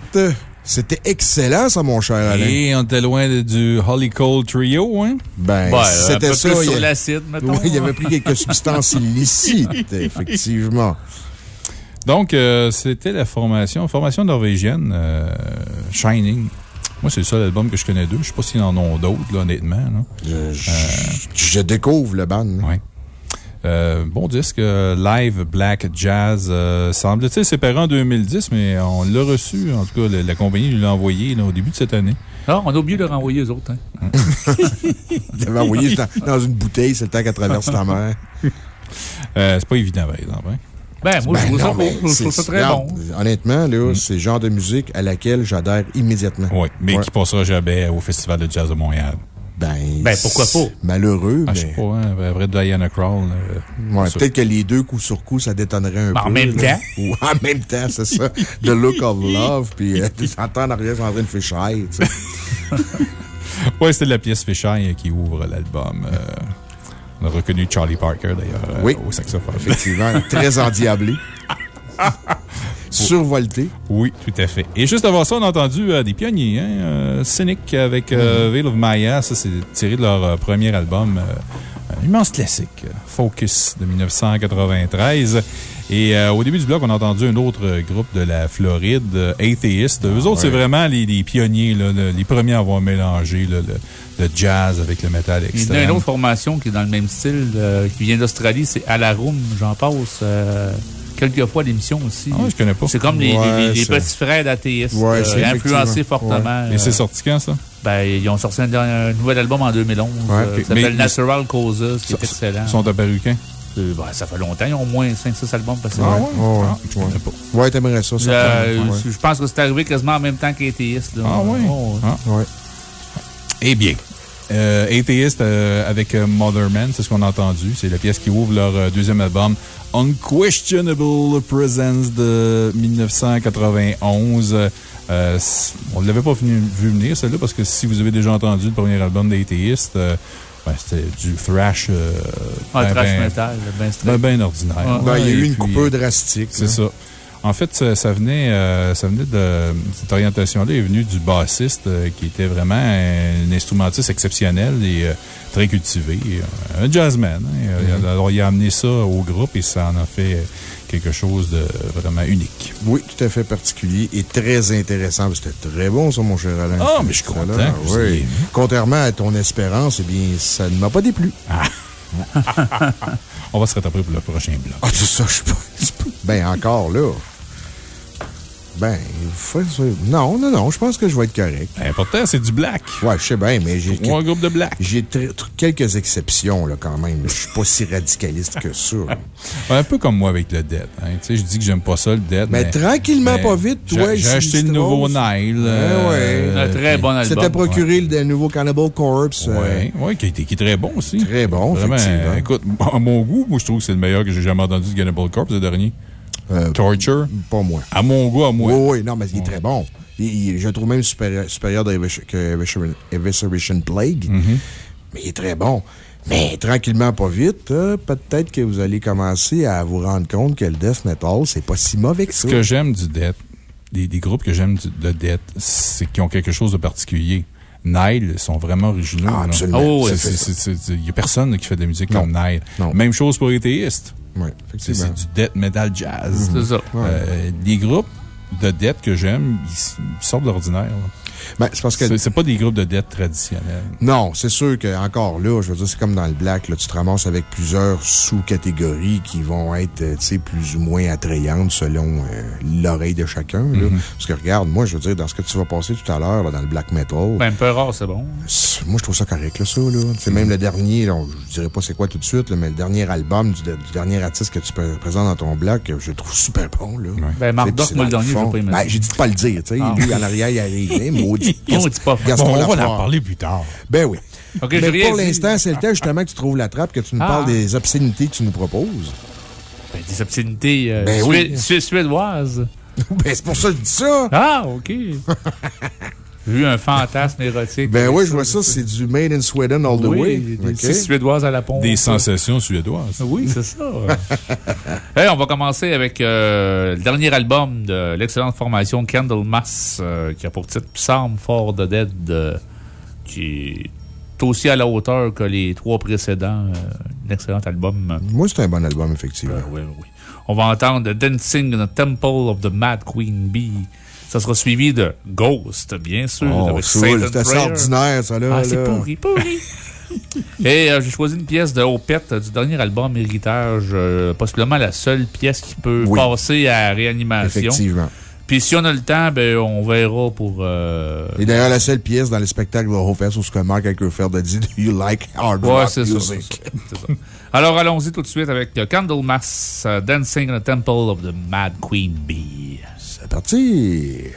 C'était excellent, ça, mon cher Alain. Et on était loin du Holly Cole Trio, hein? Ben, Ouais, c'était ça. plus il y sur l'acide, mettons. Oui, il y avait pris quelques substances illicites, effectivement. Donc, euh, c'était la formation, formation norvégienne, euh, Shining. Moi, c'est le seul album que je connais d'eux. Je sais pas s'ils en ont d'autres, là, honnêtement. là. Je, je- je découvre le band. là. Euh, bon disque, euh, live black jazz, euh, semble-t-il séparé en 2010, mais on l'a reçu. En tout cas, la, la compagnie lui l'a envoyé là, au début de cette année. Ah, on a oublié de le renvoyer aux autres. Hein. Il avait envoyé dans, dans une bouteille, c'est le temps qu'elle traverse la mer. Euh, c'est pas évident, par exemple. hein. Ben, moi, je non, mais Je trouve ça très bon. Honnêtement, là, c'est le genre de musique à laquelle j'adhère immédiatement. Oui, mais Ouais. qui passera jamais au Festival de jazz de Montréal. Ben, Ben, pourquoi c'est pas? Malheureux, Ah, je sais mais. pas, hein, Diana Krall. euh, Ouais, c'est peut-être que les deux coup sur coup, ça détonnerait un Ben, peu. en même là. temps? Ou en même temps, c'est ça. The Look of Love, puis euh, tu entends en arrière, c'est faire chier, tu sais. Ouais, c'était la pièce Fisher qui ouvre l'album. euh, on a reconnu Charlie Parker, d'ailleurs, euh, Oui. au saxophone. Effectivement, très endiablé. Survolté. Oui, tout à fait. Et juste avant ça, on a entendu euh, des pionniers, hein, euh, Cynic avec euh, Veil of Maya. Ça, c'est tiré de leur euh, premier album, euh, un immense classique, Focus de 1993. Et euh, au début du bloc, on a entendu un autre euh, groupe de la Floride, euh, Atheist. Eux autres, c'est vraiment les, les pionniers, là, le- les premiers à avoir mélangé là, le, le jazz avec le métal Il y a extrême. une autre formation qui est dans le même style, euh, qui vient d'Australie, c'est Alarum. J'en passe quelques fois à l'émission aussi. Ah je connais pas. C'est comme les, Ouais, les- les petits frères d'athéistes, Ouais, euh, influencés effectivement. fortement. Et c'est euh, sorti quand, ça? ben, ils ont sorti un, nouvel album en 2011 euh, ok. qui s'appelle Natural Causes, qui est Ils excellent. sont apparus quand? Euh, ben, ça fait longtemps, ils ont au moins 5-6 albums passés. Ouais, ouais. Ah, je ouais. connais pas. Ouais, t'aimerais ça, ça. Euh, ouais. Je pense que c'est arrivé quasiment en même temps qu'Athéiste. Ah ouais? Oh, Ah. Ouais. Eh bien, euh, Atheist euh, avec Motherman, c'est ce qu'on a entendu. C'est la pièce qui ouvre leur euh, deuxième album, Unquestionable Presence de 1991. Euh, on ne l'avait pas venu- vu venir, celle-là, parce que si vous avez déjà entendu le premier album d'Atheist, euh, ben, c'était du thrash. euh, Ah, ben, trash ben- metal, ben ben, ben ordinaire. Ouais. Ben, il y a eu une coupure drastique. c'est ça. En fait, ça, ça venait, euh, ça venait de. Cette orientation-là est venue du bassiste euh, qui était vraiment un, instrumentiste exceptionnel et euh, très cultivé. Un jazzman. hein. A- Alors, il a amené ça au groupe et ça en a fait quelque chose de vraiment unique. Oui, tout à fait particulier et très intéressant. C'était très bon, ça, mon cher Alain. Ah, mais je suis content Oui. Contrairement à ton espérance, eh bien, ça ne m'a pas déplu. On va se rattraper pour le prochain bloc. Ah, c'est ça, je Ben, encore là. Ben, non, non, non, je pense que je vais être correct. L'important, c'est du black. Ouais, je sais bien, mais j'ai. Ou un groupe de black. J'ai quelques exceptions, là, quand même. Je suis pas si radicaliste que ça. Un peu comme moi avec le Dead. hein. Tu sais, je dis que j'aime pas ça, le Dead. Mais tranquillement, mais pas vite, j'ai- toi, J'ai acheté le nouveau Nile. euh, ouais. Un très bon album. C'était procuré le nouveau Cannibal Corpse. euh, Oui, ouais, qui, était- qui est très bon aussi. Très bon, Vraiment, effectivement. euh, écoute, à mon goût, moi, je trouve que c'est le meilleur que j'ai jamais entendu de Cannibal Corpse, le dernier. Euh, Torture? pas moi. À mon goût, à moi. Oui, oui, non, mais il est très bon. Il- il- je le trouve même supérieur, supérieur à Evis- que Evisceration- Plague. Mm-hmm. Mais il est très bon. Mais tranquillement, pas vite, euh, peut-être que vous allez commencer à vous rendre compte que le death metal, c'est pas si mauvais que Ce ça. que j'aime du Death, des, des groupes que j'aime de Death, c'est qu'ils ont quelque chose de particulier. Nile, ils sont vraiment originaux. Ah, absolument. Oh, c'est- Il n'y a personne qui fait de la musique Non. comme Nile. Non. Même chose pour les théistes. Oui, C'est effectivement. c'est du death metal jazz. C'est ça. Euh, les groupes de death que j'aime, ils, ils sortent de l'ordinaire. Ben, c'est parce que. C'est pas des groupes de death traditionnels. Non, c'est sûr que encore là, je veux dire, c'est comme dans le black, là, tu te ramasses avec plusieurs sous-catégories qui vont être, euh, tu sais, plus ou moins attrayantes selon euh, l'oreille de chacun, là. Mm-hmm. Parce que regarde, moi, je veux dire, dans ce que tu vas passer tout à l'heure, dans le black metal, Ben, un peu rare, c'est bon. moi, je trouve ça correct, là, ça, là. C'est même le dernier, là, je dirais pas c'est quoi tout de suite, là, mais le dernier album du, du dernier artiste que tu pré- présentes dans ton black, euh, je le trouve super bon, là. Ben, Marc c'est moi, le dernier, je pas Ben, j'ai dit de pas le dire, tu sais. Ah. Lui, en arrière, il arrive, maudit. Maudit pas. Gaston Bon, on va en parler plus tard. Ben oui. Mais pour l'instant, c'est le temps justement que tu trouves la trappe, que tu nous Ah. parles des obscénités que tu nous proposes. Ben, des obscénités euh, Ben sué- oui. sué- suédoises. ben, c'est pour ça que je dis ça. Ah, OK. vu un fantasme érotique. Ben oui, je vois ça, c'est du Made in Sweden all the way. Des. Suédoises à la pompe. Des sensations suédoises. Ah oui, c'est ça. hey, on va commencer avec euh, le dernier album de l'excellente formation Candlemas, euh, qui a pour titre Psalm for the Dead, euh, qui est aussi à la hauteur que les trois précédents. Euh, un excellent album. Moi, c'est un bon album, effectivement. Ben oui, oui. On va entendre Dancing in the Temple of the Mad Queen Bee. Ça sera suivi de Ghost, bien sûr. Oh, c'est assez ordinaire, ça, là. Ah, c'est pourri, pourri. Et euh, j'ai choisi une pièce de Opeth euh, du dernier album Héritage, euh, possiblement la seule pièce qui peut passer à réanimation. Effectivement. Puis si on a le temps, ben, on verra pour... Et d'ailleurs, la seule pièce dans le spectacle de Hofest où ce que Mark Ackerfeld a dit Do you like hard rock music? Ça, ça. Alors allons-y tout de suite avec Candlemas Dancing in the Temple of the Mad Queen Bee partir.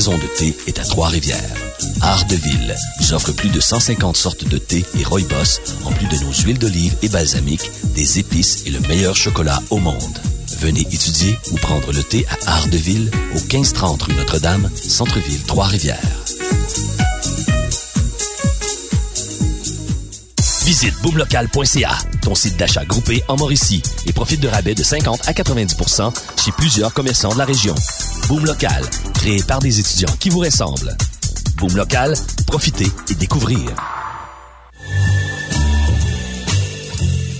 Maison de thé est à Trois-Rivières. Ardeville vous offre plus de 150 sortes de thé et rooibos, en plus de nos huiles d'olive et balsamiques, des épices et le meilleur chocolat au monde. Venez étudier ou prendre le thé à Ardeville, au 1530 rue Notre-Dame, Centre-Ville, Trois-Rivières. Visite boomlocal.ca, ton site d'achat groupé en Mauricie, et profite de rabais de 50 à 90% chez plusieurs commerçants de la région. Boom Local, créé par des étudiants qui vous ressemblent. Boom Local, profitez et découvrez.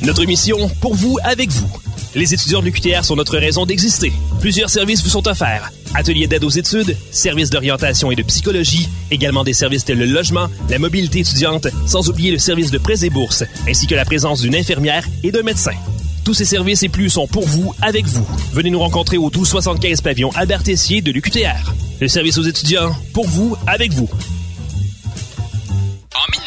Notre mission, pour vous, avec vous. Les étudiants de l'UQTR sont notre raison d'exister. Plusieurs services vous sont offerts. Ateliers d'aide aux études, services d'orientation et de psychologie, également des services tels le logement, la mobilité étudiante, sans oublier le service de prêts et bourses, ainsi que la présence d'une infirmière et d'un médecin. Tous ces services et plus sont pour vous, avec vous. Venez nous rencontrer au 1275 pavillon Albert Tessier de l'UQTR. Le service aux étudiants, pour vous, avec vous.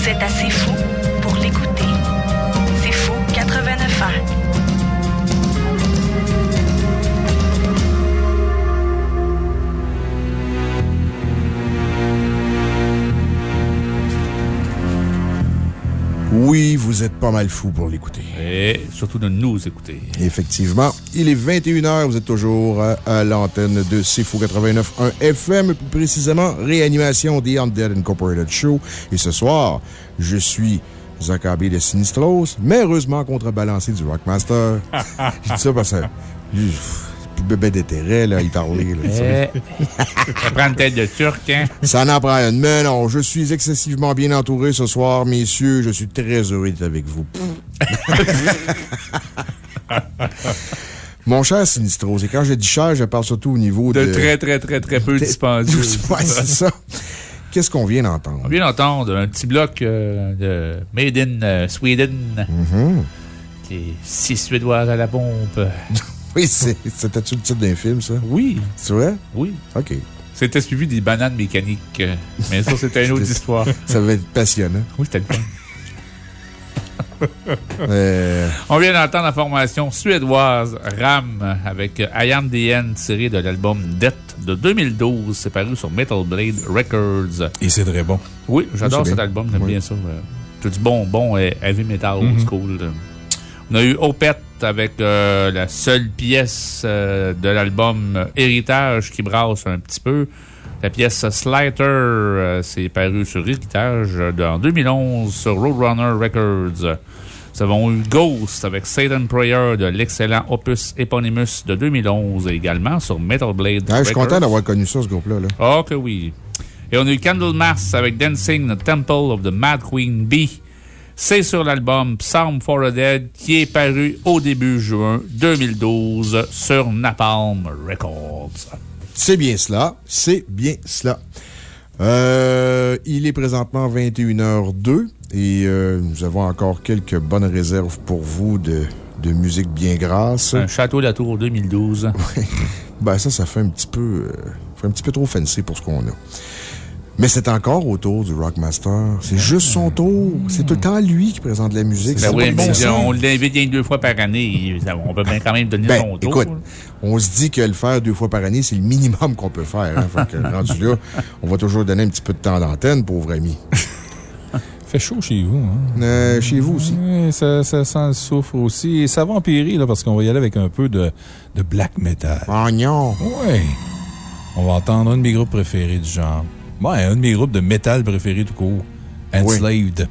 Vous êtes assez fou vous êtes pas mal fou pour l'écouter. Et surtout de nous écouter. Effectivement. Il est 21h. Vous êtes toujours euh, à l'antenne de CFO 89.1 FM, plus précisément Réanimation The Undead Incorporated Show. Et ce soir, je suis Zachary de Sinistros, mais heureusement contrebalancé du Rockmaster. je dis ça parce que. C'est plus bébé d'intérêt, là, y parler. là, sais. Ça prend une tête de turc, hein? Ça n'en prend une. Mais non, je suis excessivement bien entouré ce soir, messieurs. Je suis très heureux d'être avec vous. Mon cher Sinistros, et quand je dis cher, je parle surtout au niveau de. De très, très, très, très peu dispendieux. Ouais, c'est ça. Qu'est-ce qu'on vient d'entendre? On vient d'entendre un petit bloc euh, de Made in euh, Sweden. Mhm. Qui est six Suédoises à la pompe. Oui, c'était-tu le titre d'un film, ça? Oui. C'est vrai? Oui. OK. C'était suivi des bananes mécaniques. euh, Mais ça, c'était une autre histoire. Ça va être passionnant. Oui, c'était le fun. Euh, On vient d'entendre la formation suédoise RAM avec I Am the End tiré de l'album Death de 2012. C'est paru sur Metal Blade Records. Et c'est très bon. Oui, j'adore Oui, cet album, j'aime Oui. bien ça. euh, C'est du bon, bon heavy metal old Mhm. school. euh. On a eu Opeth avec euh, la seule pièce euh, de l'album euh, Héritage qui brasse un petit peu. La pièce Slider, euh, c'est paru sur Héritage euh, en 2011 sur Roadrunner Records. Nous avons eu Ghost avec Satan Prayer de l'excellent opus Eponymous de 2011 également sur Metal Blade. ah, je suis content d'avoir connu ça, ce groupe-là. là. Oh que oui. Et on a eu Candlemas avec Dancing the Temple of the Mad Queen Bee. C'est sur l'album Psalm for the Dead qui est paru au début juin 2012 sur Napalm Records. C'est bien cela. C'est bien cela. Euh, il est présentement 21h02 et euh, nous avons encore quelques bonnes réserves pour vous de, de musique bien grasse. Un Château La Tour 2012. Ben, ça, ça fait un petit peu, euh, fait un petit peu trop fancy pour ce qu'on a. Mais c'est encore au tour du Rockmaster. C'est juste son tour. C'est tout le temps lui qui présente la musique. Ben oui, bon on l'invite que deux fois par année. On peut bien quand même donner Ben, son tour. écoute, on se dit que le faire deux fois par année, c'est le minimum qu'on peut faire. Hein? Fait que, rendu là, on va toujours donner un petit peu de temps d'antenne, pauvre ami. fait chaud chez vous, hein? Euh, chez vous aussi. Oui, ça, ça sent le soufre aussi. Et ça va empirer, là, parce qu'on va y aller avec un peu de, de black metal. Oh non! Oui. On va entendre un de mes groupes préférés du genre. Un de mes groupes de métal préférés tout court. Enslaved.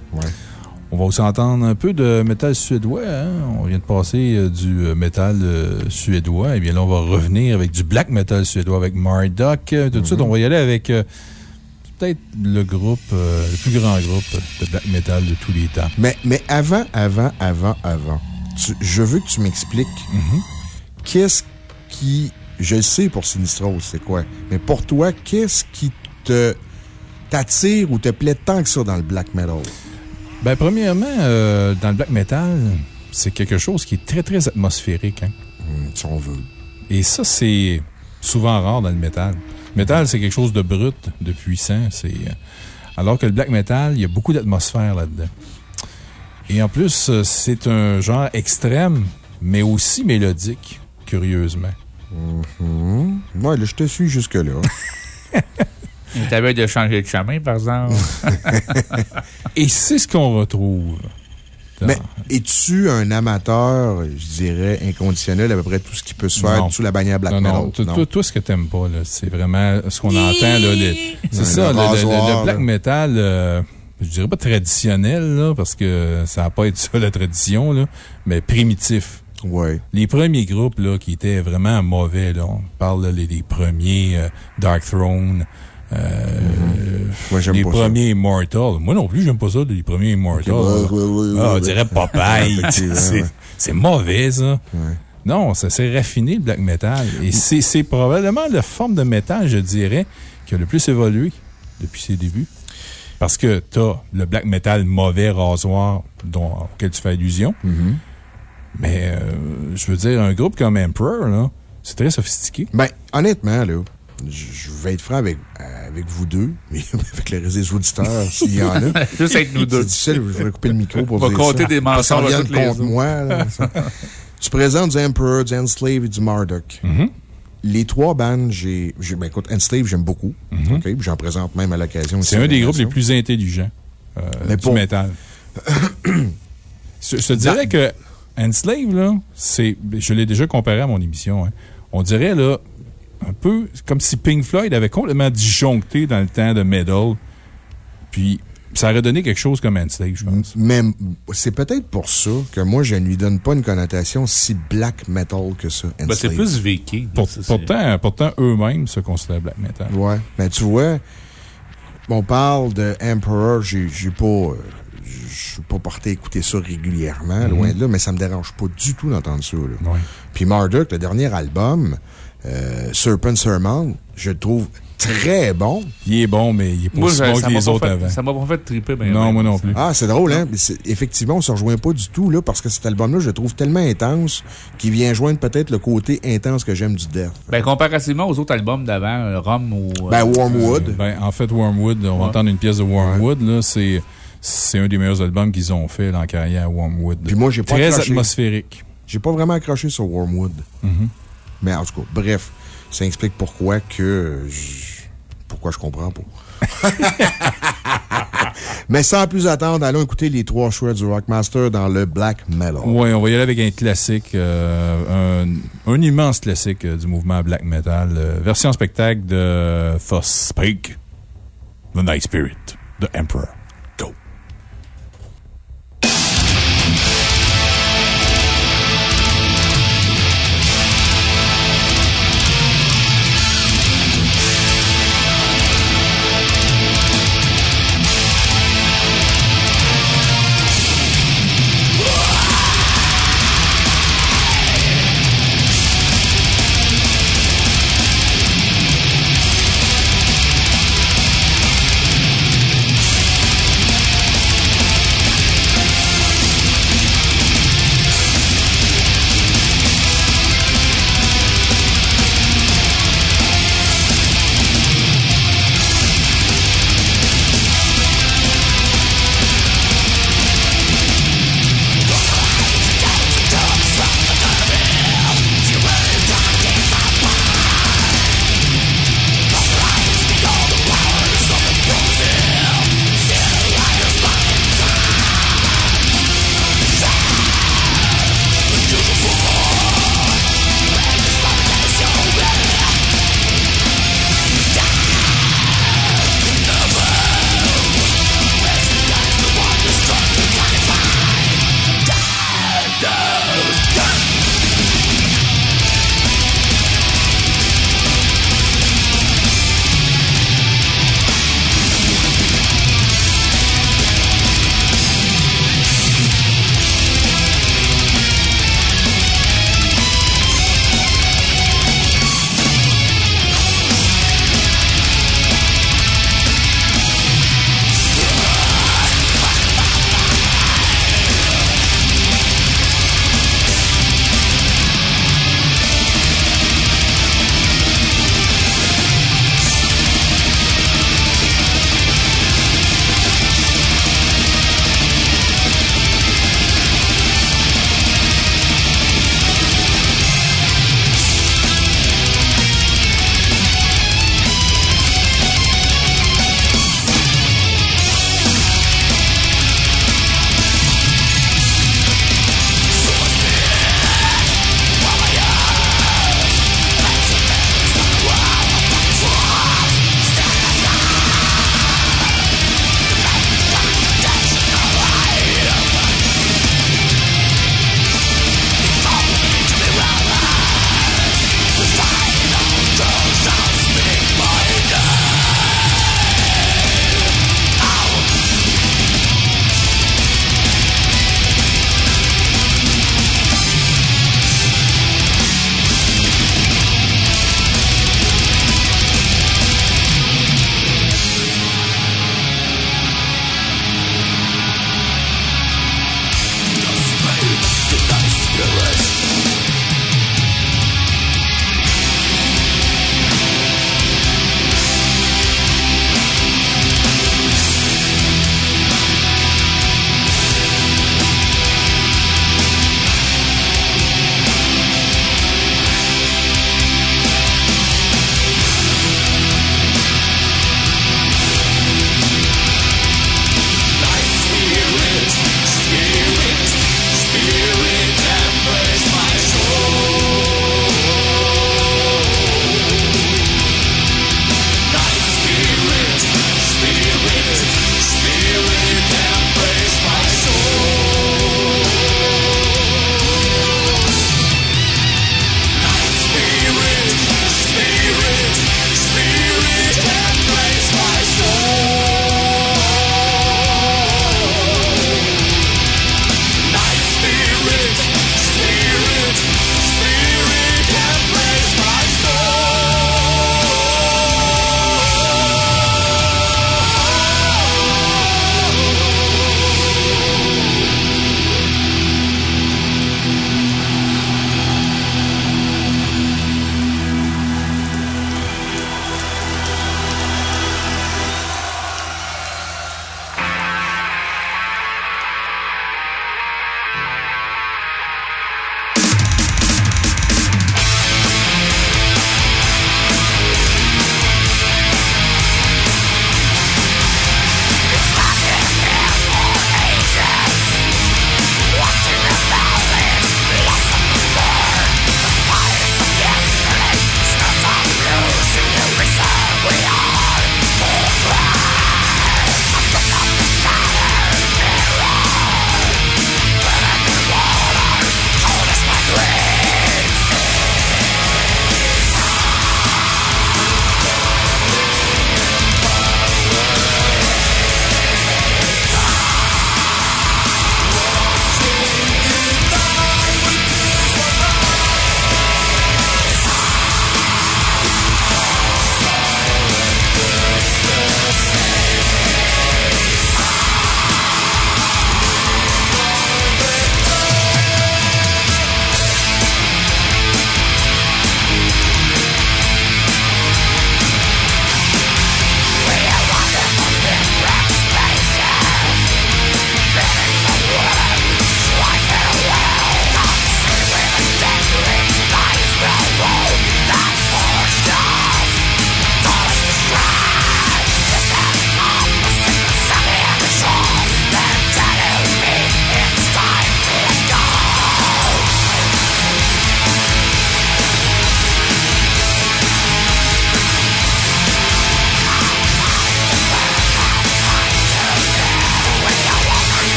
On va aussi entendre un peu de métal suédois. hein. On vient de passer euh, du euh, métal euh, suédois. Et bien là, on va revenir avec du black metal suédois avec Marduk. Tout de suite, on va y aller avec euh, peut-être le groupe, le plus grand groupe de black metal de tous les temps. Mais, mais avant, avant, avant, avant, tu- je veux que tu m'expliques qu'est-ce qui. Je le sais pour Sinistros, c'est quoi. Mais pour toi, qu'est-ce qui te t'attire ou te plaît tant que ça dans le black metal? Ben, premièrement, euh, dans le black metal, c'est quelque chose qui est très, très atmosphérique. Hein? si on veut. Et ça, c'est souvent rare dans le métal. Le métal, c'est quelque chose de brut, de puissant. euh, Alors que le black metal, il y a beaucoup d'atmosphère là-dedans. Et en plus, euh, c'est un genre extrême, mais aussi mélodique, curieusement. Ouais, là, je te suis jusque-là. Il t'avait de changer de chemin, par exemple. Et c'est ce qu'on retrouve. Mais es-tu un amateur, je dirais, inconditionnel, à peu près tout ce qui peut se faire Non. sous la bannière black non, metal? non, tout, tout- tout ce que t'aimes pas, c'est vraiment ce qu'on entend, là. C'est ça, le le, le- le- rasoir, le black metal, euh, je dirais pas traditionnel, là, parce que ça va pas être ça, la tradition, là, mais primitif. Ouais. Les premiers groupes, là, qui étaient vraiment mauvais, là, on parle, les premiers euh, Dark Throne, euh, Moi, j'aime les pas ça. premiers Immortal. Moi non plus, j'aime pas ça, les premiers Immortal. Ok, ouais, là. ouais, ouais, Ah, on dirait Popeye. C'est- mauvais, ça. Non, ça s'est raffiné, le black metal. Et c'est probablement la forme de métal, je dirais, qui a le plus évolué depuis ses débuts. Parce que t'as le black metal mauvais rasoir dont, auquel tu fais allusion. Mm-hmm. Mais, euh, je veux dire, un groupe comme Emperor, là, c'est très sophistiqué. Ben, honnêtement, là, je vais être franc avec, avec vous deux, mais avec les réseaux auditeurs, s'il y en a. Juste avec nous deux. C'est difficile, je vais couper le micro pour On va dire compter ça. des mensonges Ça les contre moi, là, ça. Tu présentes du Emperor, du Enslave et du Marduk. Mm-hmm. Les trois bandes, j'ai. Ben, écoute, Enslave, j'aime beaucoup. Puis J'en présente même à l'occasion. Mm-hmm. C'est un des groupes les plus intelligents euh, Mais du pour- métal. Je, je te dirais que Enslave, là, c'est, je l'ai déjà comparé à mon émission, hein. On dirait, là, un peu comme si Pink Floyd avait complètement disjoncté dans le temps de Metal. Puis, ça aurait donné quelque chose comme Enslave, je pense. Mais c'est peut-être pour ça que moi, je ne lui donne pas une connotation si black metal que ça. Ben, c'est plus viking. Pour- pourtant, pourtant eux-mêmes se considèrent black metal. Ouais. Mais tu vois, on parle de Emperor, j'ai j'ai pas. euh, Je suis pas porté à écouter ça régulièrement, Mhm. loin de là, mais ça me dérange pas du tout d'entendre ça. là. Puis Marduk, le dernier album, euh, Serpent Sermon, je le trouve très bon. Il est bon, mais il est pas Moi, aussi bon que les autres fait- avant. Ça m'a pas fait triper, ben, Non, ben, moi non plus. Ah, c'est drôle, hein? Effectivement, on se rejoint pas du tout, là, parce que cet album-là, je le trouve tellement intense qu'il vient joindre peut-être le côté intense que j'aime du death. Ben, comparativement aux autres albums d'avant, euh, Rome ou. euh, Ben, Wormwood. Euh, ben, en fait, Wormwood, on va Ouais. entendre une pièce de Wormwood, là, c'est. C'est un des meilleurs albums qu'ils ont fait là, en carrière, Wormwood. Puis moi, j'ai pas Très accroché. atmosphérique. J'ai pas vraiment accroché sur Wormwood. Mhm. Mais en tout cas, bref, ça explique pourquoi que. je- Pourquoi je comprends pas. Mais sans plus attendre, allons écouter les trois choix du Rockmaster dans le black metal. Oui, on va y aller avec un classique, euh, un, un immense classique euh, du mouvement black metal, euh, version spectacle de Thus Spake, The Night Spirit, The Emperor.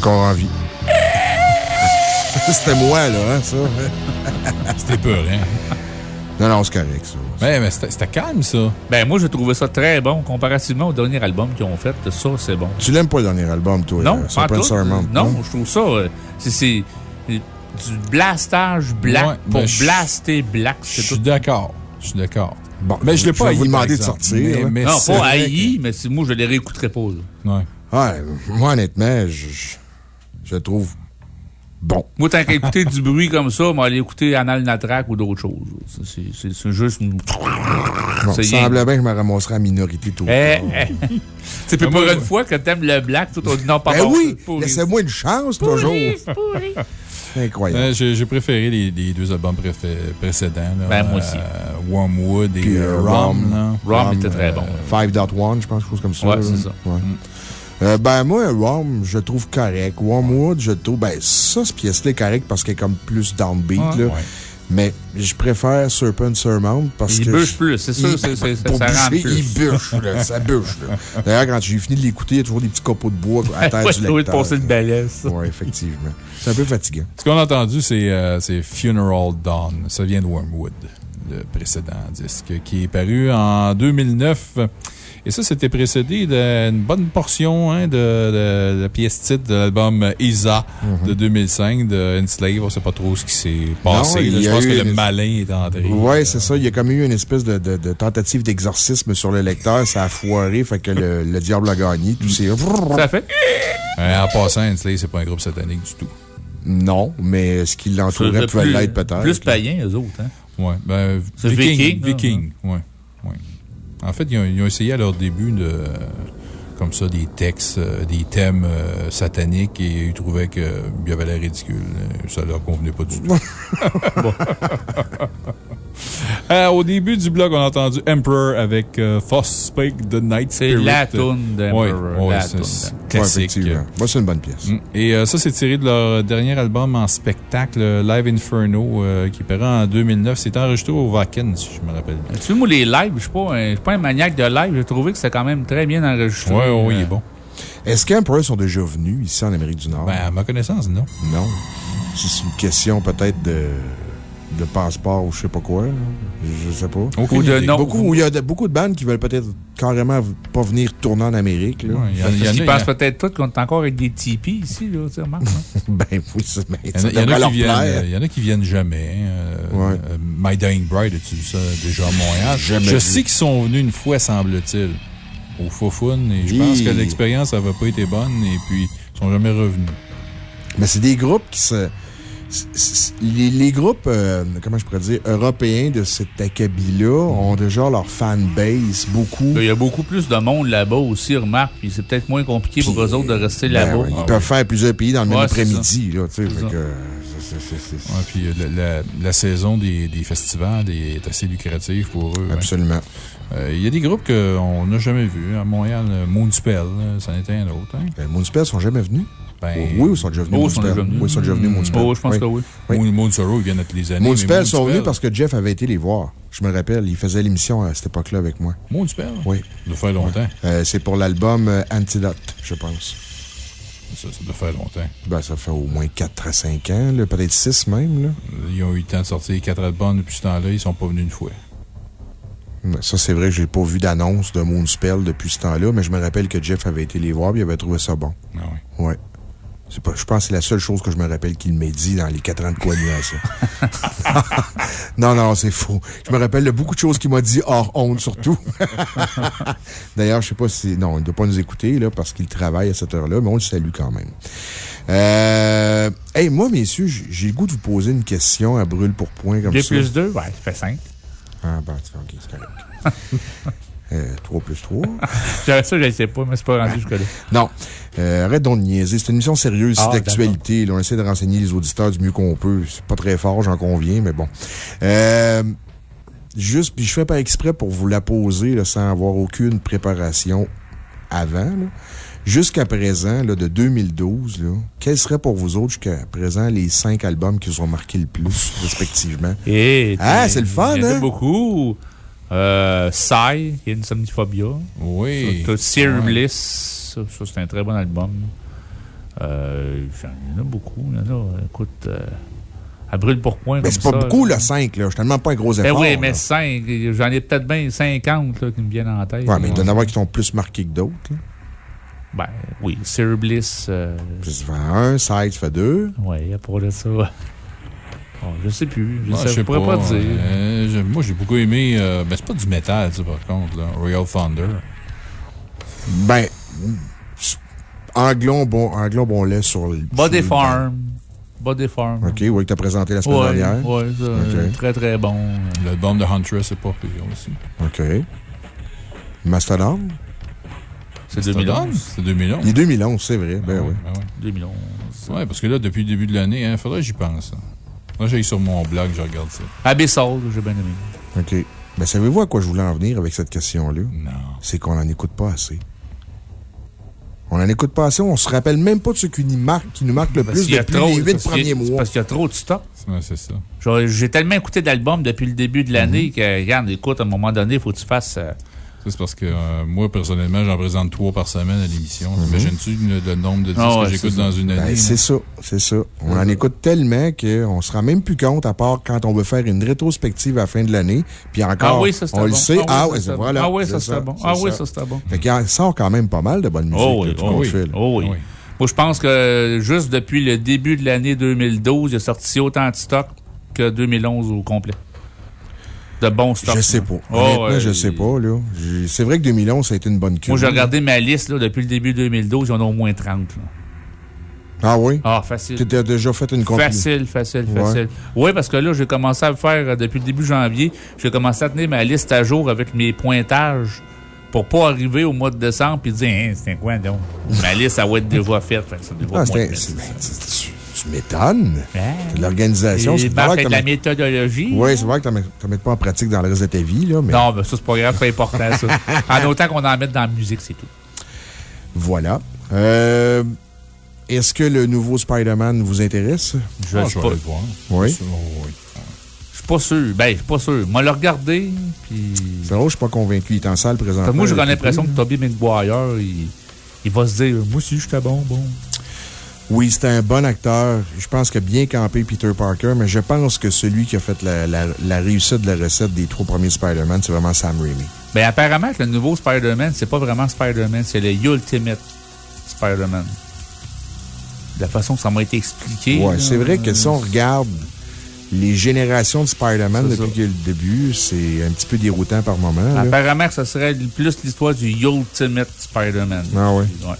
Suis encore en vie. C'était moi, là, hein, ça. C'était peur, hein? Non, non, c'est correct, ça. Ouais, mais c'était calme, ça. Ben, moi, j'ai trouvé ça très bon comparativement au dernier album qu'ils ont fait. Ça, c'est bon. Tu l'aimes pas le dernier album, toi? Non, euh, pas tout. Non, je trouve ça. euh, c'est- C'est du blastage black Ouais, pour ben, je- blaster black. Je suis tout. d'accord. Je suis d'accord. Bon, mais je l'ai je pas vais vous haï, par demander de sortir, Mais, mais Non, pas haï, mais c'est- moi, je les réécouterai pas. là. Ouais. Ouais, moi, honnêtement, je, je, le trouve bon. Moi, tant qu'à écouter du bruit comme ça, moi, aller écouter Anal Natrak ou d'autres choses. Ça, c'est- juste une. Bon, rien. semblait bien que je me ramasserais en minorité tout le Eh, temps. eh. C'est plus pour une fois que t'aimes le black, tout on dit non, pas Ben bon, oui, laissez-moi une chance, toujours. c'est pourri. Incroyable. Euh, J'ai préféré les, les deux albums précédents. Là, Ben, moi aussi. Euh, Wormwood et Puis, euh, euh, Rom. Rom. était très euh, bon. 5.1, je pense, quelque chose comme ça. Ouais, c'est ça. Ouais. Euh, ben, moi, Rom, je trouve correct. Wormwood, je trouve. Ben, ça, cette pièce-là est correcte parce qu'elle est comme plus downbeat, là. Ouais. Mais je préfère Serpent Surmount parce Il que. bûche je- plus, c'est sûr, il- c'est- c'est- ça- rentre bûcher, plus. il bûche, là, ça bûche, là. D'ailleurs, quand j'ai fini de l'écouter, il y a toujours des petits copeaux de bois à terre Ouais, du trouvé de lecteur. passer le balai. Ouais, effectivement. C'est un peu fatigant. Ce qu'on a entendu, c'est euh, c'est Funeral Dawn. Ça vient de Wormwood, le précédent disque, qui est paru en 2009. Et ça, c'était précédé d'une bonne portion hein, de, de, de pièce titre de l'album Isa de 2005 de Enslave. On ne sait pas trop ce qui s'est passé. Mhm. y Je a pense que une- le malin est entré. Ouais, c'est ça. Il y a comme eu une espèce de, tentative d'exorcisme sur le lecteur. Ça a foiré, fait que le, le diable a gagné. Tout c'est. Ça fait? Euh, en passant, Enslave, c'est pas un groupe satanique du tout. Non, mais ce qui l'entourait pouvait l'être peut-être. Plus païen, eux autres. Hein? Ouais, ben, C'est Viking. Viking, Viking, ouais, ouais. En fait, ils ont, essayé à leur début de, comme ça, des textes, euh, des thèmes euh, sataniques et ils trouvaient qu'il y avait l'air ridicule. Euh, Ça leur convenait pas du tout. Euh, au début du blog, on a entendu Emperor avec euh, Foss Spake the Night C'est Spirit. la toune d'Emperor, ouais, la c'est- classique. Ouais, effectivement. Moi, c'est une bonne pièce. Mm. Et euh, ça, c'est tiré de leur dernier album en spectacle, Live Inferno, euh, qui paraît en 2009. C'est enregistré au Wacken, si je me rappelle bien. Tu sais, moi, les lives, je suis pas, un- je suis pas un maniaque de live. J'ai trouvé que c'était quand même très bien enregistré. Ouais, ouais, il est bon. Est-ce qu'Emperor sont déjà venus ici en Amérique du Nord? Ben, à ma connaissance, non. Non. C'est une question peut-être de, de passeport ou je sais pas quoi. là. Je, sais pas. Aucune Ou de idée. Beaucoup, il y a de- beaucoup de bandes qui veulent peut-être carrément pas venir tourner en Amérique. Là. Ouais, il y en a- il y en Parce a- qu'ils il y en a- pensent peut-être tous qu'on est encore avec des tipis ici, là, tu sais, hein? ben oui, ça, Il y en ça a- il y en a devrait qui leur viennent, plaire. il y en a qui viennent jamais. hein. Euh, Ouais. euh, My Dying Bride, as-tu vu ça déjà à Montréal? Jamais Je vu. sais qu'ils sont venus une fois, semble-t-il, au Fofun, et je pense Hi. que l'expérience n'avait pas été bonne, et puis ils sont jamais revenus. Mais c'est des groupes qui se. Les, les groupes, euh, comment je pourrais dire, européens de cet acabit-là ont déjà leur fanbase, beaucoup. Il y a beaucoup plus de monde là-bas aussi, remarque, puis c'est peut-être moins compliqué pour eux autres de rester Ben là-bas. ouais, ils Ah peuvent faire plusieurs pays dans le même Ouais, après-midi. là, tu sais, ça. puis euh, la, la- la saison des, des festivals est assez lucrative pour eux. hein. Absolument. Euh, Il y a des groupes qu'on n'a jamais vus. À Montréal, euh, Moonspell, euh, c'en était un autre. Hein? Ben, Moonspell sont jamais venus? Ben, oui, ils sont déjà venus. Oh, ils sont Moonspell. déjà venus. Oui, ils sont déjà venus, Moonspell. Oh, je pense que oui. Oui. Moon, Moonsorrow, ils viennent toutes les années. Moonspell sont venus parce que Jeff avait été les voir. Je me rappelle, il faisait l'émission à cette époque-là avec moi. Moonspell? Oui. Ça doit faire longtemps. Euh, c'est pour l'album euh, Antidote, je pense. Ça, ça doit faire longtemps. Ben, ça fait au moins 4 à 5 ans, peut-être 6 même. Là. Ils ont eu le temps de sortir quatre albums depuis ce temps-là. Ils sont pas venus une fois. Ça, c'est vrai que j'ai pas vu d'annonce de Moonspell depuis ce temps-là, mais je me rappelle que Jeff avait été les voir et il avait trouvé ça bon. Ah oui. Ouais. Pas, je pense que c'est la seule chose que je me rappelle qu'il m'ait dit dans les 4 ans de coanimation. non, non, c'est faux. Je me rappelle de beaucoup de choses qu'il m'a dit hors honte, surtout. D'ailleurs, je sais pas si. Non, il ne doit pas nous écouter, là, parce qu'il travaille à cette heure-là, mais on le salue quand même. Euh, hey, moi, messieurs, j'ai le goût de vous poser une question à brûle pour point comme 2 ça. plus 2, ouais, ça fait 5. Ah, ben, tu- ok, c'est correct. euh, 3 plus 3. ça, je ne sais pas, mais c'est pas rendu jusque-là. Non. Euh, arrête donc de niaiser. C'est une émission sérieuse, Ah, c'est d'actualité. là. On essaie de renseigner les auditeurs du mieux qu'on peut. C'est pas très fort, j'en conviens, mais bon. Euh, juste, puis je fais pas exprès pour vous la poser là, sans avoir aucune préparation avant. Jusqu'à présent, là, de 2012, là, quels seraient pour vous autres jusqu'à présent les cinq albums qui vous ont marqué le plus, respectivement? Et Ah, c'est le fun, hein? beaucoup. Euh, Psy, Insomniphobia. Oui. T'as Sear Ouais. Bliss. Ça, ça, c'est un très bon album. Euh, j'en- il y en a beaucoup. Il y en a, écoute, euh, à brûle pour point. Mais c'est pas ça, beaucoup, là. le 5, là. Je te demande pas un gros Ben effort. oui, là. mais 5, j'en ai peut-être bien 50 là, qui me viennent en tête. Ouais, mais il doit y en avoir qui sont plus marqués que d'autres. Ben oui, Sir Bliss. Euh, Ça fait un, Side, ça fait deux. Oui, à part de ça. Bon, je sais plus. Je, Ah, sais je pourrais pas, dire. euh, j'ai- moi, j'ai beaucoup aimé. euh, ben, c'est pas du métal, ça, par contre, là. Royal Thunder. Ben, Anglon, bon, Anglon, bon lait sur le. Body Farm. Body Farm. OK, oui, que t'as présenté la semaine Ouais, dernière. ouais, ça, euh, très très bon. L'album de Huntress, c'est pas pire aussi. OK. Mastodon? C'est Mastodon? 2011. C'est 2011. Il est 2011, c'est vrai. Ben Ah oui. ben ouais. 2011. Ouais, parce que là, depuis le début de l'année, il faudrait que j'y pense. hein. Moi, j'ai sur mon blog, je regarde ça. Abyssal, j'ai bien aimé. OK. Ben, savez-vous à quoi je voulais en venir avec cette question-là? Non. C'est qu'on n'en écoute pas assez. On n'en écoute pas assez. On se rappelle même pas de ce qui nous marque, qui nous marque le Parce plus qu'il y a depuis trop- les huit premiers c'est mois. Parce qu'il y a trop de stock. Ouais, c'est ça. Genre, J'ai tellement écouté d'albums depuis le début de l'année Mhm. que, regarde, écoute, à un moment donné, il faut que tu fasses. euh, C'est parce que euh, moi, personnellement, j'en présente trois par semaine à l'émission. Imagines-tu le, le nombre de disques. Ah ouais, que j'écoute dans une année? Ben, c'est ça, c'est ça. On en écoute tellement qu'on ne se rend même plus compte, à part quand on veut faire une rétrospective à la fin de l'année. Puis encore, Ah oui, ça, on le bon. sait. Ah oui, Ah ça, voilà. bon. Ah oui, c'est ça, c'était bon. Ah oui, ça, c'était bon. Fait qu'il en sort quand même pas mal de bonne musique. Oh oui, du oh oui, fil. oh oui. Moi, je pense que juste depuis le début de l'année 2012, il a sorti autant de stock que 2011 au complet. De bons stocks. Je sais pas. Oh, Honnêtement, je sais pas, là. C'est vrai que 2011, ça a été une bonne cure. Moi, j'ai regardé ma liste là, depuis le début 2012, il y en a au moins 30. là. Ah oui? Ah, facile. Tu as déjà fait une compil- Facile, facile, Ouais. facile. Oui, parce que là, j'ai commencé à le faire euh, depuis le début janvier. J'ai commencé à tenir ma liste à jour avec mes pointages pour pas arriver au mois de décembre et dire, hein, c'est quoi donc? ma liste, ça va être déjà faite. Fait ça Ah, tu. C'est de l'organisation. C'est ben, vrai fait que de la méthodologie. Oui, c'est vrai que tu ne mets pas en pratique dans le reste de ta vie, là, mais Non, mais ça, c'est pas grave, c'est important, ça. en autant qu'on en mette dans la musique, c'est tout. voilà. Euh, Est-ce que le nouveau Spider-Man vous intéresse? Je Ah, sais pas. voir. Oui. Oui. Je suis pas sûr. Ben, je suis pas sûr. Moi, le regarder, puis. C'est drôle, je suis pas convaincu. Il est en salle présentement. Moi, j'ai l'impression que Toby Maguire, il, il va se dire, moi aussi, j'étais bon, bon. Oui, c'était un bon acteur. Je pense que bien campé Peter Parker, mais je pense que celui qui a fait la, la- la réussite de la recette des trois premiers Spider-Man, c'est vraiment Sam Raimi. Ben, apparemment, le nouveau Spider-Man, c'est pas vraiment Spider-Man, c'est le Ultimate Spider-Man. De la façon que ça m'a été expliqué. Là, c'est vrai que si on regarde les générations de Spider-Man depuis que le début, c'est un petit peu déroutant par moment. Apparemment ça serait plus l'histoire du Ultimate Spider-Man. Ah ouais. Ouais.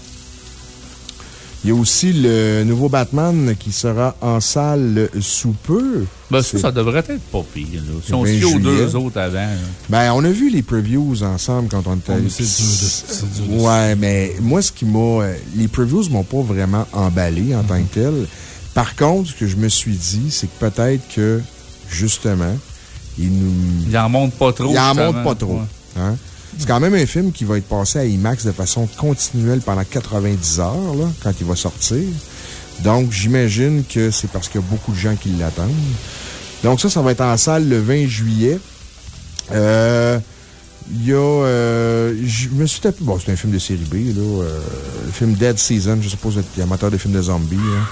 Il y a aussi le nouveau Batman qui sera en salle sous peu. Ben, ça, ça devrait être pas pire, là. Si on se 20 fie aux deux autres avant, là. Ben, on a vu les previews ensemble quand on était. Oh, mais c'est dur de- dur de- Ouais, mais moi, ce qui m'a. euh, Les previews m'ont pas vraiment emballé en tant que tel. Par contre, ce que je me suis dit, c'est que peut-être que, justement, il nous. Il en monte pas trop. Il en monte pas trop. Ouais. Hein? C'est quand même un film qui va être passé à IMAX de façon continuelle pendant 90 heures, là, quand il va sortir. Donc, j'imagine que c'est parce qu'il y a beaucoup de gens qui l'attendent. Donc, ça, ça va être en salle le 20 juillet. Euh, Il y a. euh, je me suis tapé. Bon, c'est un film de série B, là. euh, le film Dead Season. Je suppose es amateur de films de zombies, hein,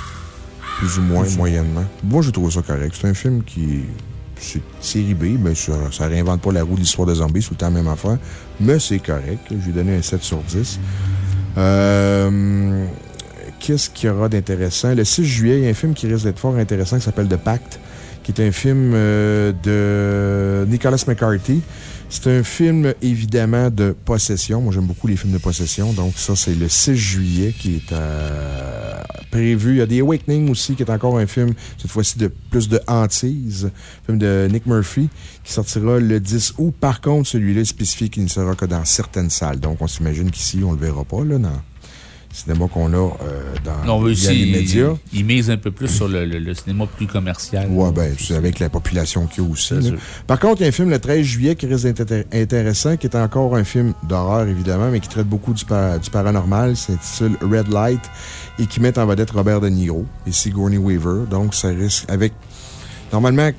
Plus ou moins, moyennement. Moi, je trouve ça correct. C'est un film qui. C'est série B, mais ça, ça réinvente pas la roue de l'histoire de zombies, tout le temps même affaire. Mais c'est correct. Je lui ai donné un 7 sur 10. Euh, Qu'est-ce qu'il y aura d'intéressant? Le 6 juillet, il y a un film qui risque d'être fort intéressant qui s'appelle The Pact, qui est un film euh, de Nicholas McCarthy. C'est un film, évidemment, de possession. Moi, j'aime beaucoup les films de possession. Donc, ça, c'est le 6 juillet qui est euh, prévu. Il y a The Awakening aussi, qui est encore un film, cette fois-ci, de plus de hantise. Film de Nick Murphy, qui sortira le 10 août. Par contre, celui-là est spécifié qu'il ne sera que dans certaines salles. Donc, on s'imagine qu'ici, on ne le verra pas, là, le cinéma qu'on a euh, dans Non, les médias. il, il mise un peu plus sur le, le- le cinéma plus commercial. Ouais, ben, c'est avec la population qu'il y a aussi. Par contre, il y a un film le 13 juillet qui intér- intéressant, qui est encore un film d'horreur, évidemment, mais qui traite beaucoup du, pa- du paranormal. C'est intitulé Red Light et qui met en vedette Robert De Niro et Sigourney Weaver. Donc, ça risque avec. Normalement,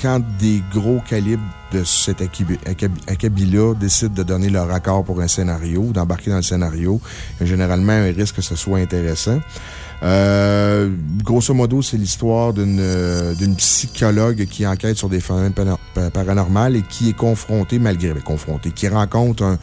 quand des gros calibres de cet acabit- acab- acabit-là décident de donner leur accord pour un scénario, d'embarquer dans le scénario, il y a généralement un risque que ce soit intéressant. Euh, grosso modo, c'est l'histoire d'une euh, d'une psychologue qui enquête sur des phénomènes paranormaux et qui est confrontée, malgré, ben, confrontée, qui rencontre un,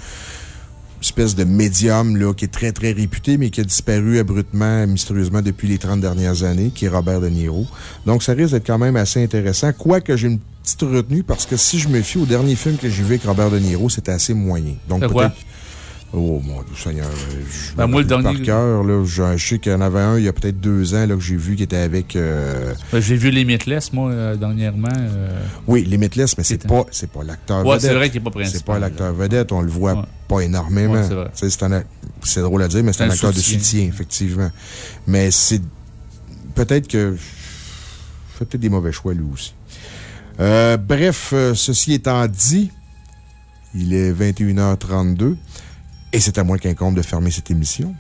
espèce de médium là, qui est très, très réputé, mais qui a disparu abruptement, mystérieusement depuis les 30 dernières années, qui est Robert De Niro. Donc, ça risque d'être quand même assez intéressant. Quoique j'ai une petite retenue, parce que si je me fie au dernier film que j'ai vu avec Robert De Niro, c'était assez moyen. Donc, peut-être. Oh mon Dieu Seigneur. Je Ben, moi, le dernier- Par cœur, là, je, je sais qu'il y en avait un il y a peut-être deux ans là, que j'ai vu qui était avec. euh, Ben, J'ai vu Limitless, moi, euh, dernièrement. euh, oui, Limitless, mais c'est pas, c'est pas l'acteur Ouais, vedette. c'est vrai qu'il est pas principal, C'est pas l'acteur vedette, on le voit pas énormément. Ouais, c'est un drôle à dire, mais c'est un un acteur soutien. de soutien, effectivement. Mais c'est. Peut-être que. fait peut-être des mauvais choix, lui aussi. Euh, bref, euh, ceci étant dit, il est 21h32 et c'est à moi qu'incombe de fermer cette émission.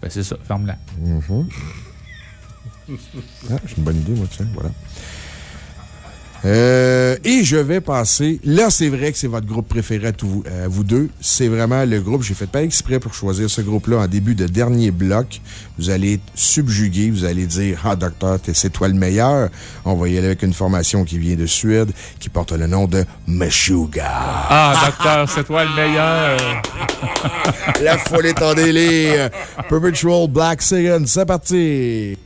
Ben, c'est ça, ferme-la. Mhm. Ah, j'ai une bonne idée, moi, tiens, voilà. Euh, et je vais passer. Là, c'est vrai que c'est votre groupe préféré à, tous- à vous deux. C'est vraiment le groupe. J'ai fait pas exprès pour choisir ce groupe-là en début de dernier bloc. Vous allez être subjugué. Vous allez dire Ah, docteur, c'est toi le meilleur. On va y aller avec une formation qui vient de Suède, qui porte le nom de Meshuga. Ah, docteur, c'est toi le meilleur. La foule est en délire. Perpetual Black Siren, c'est parti.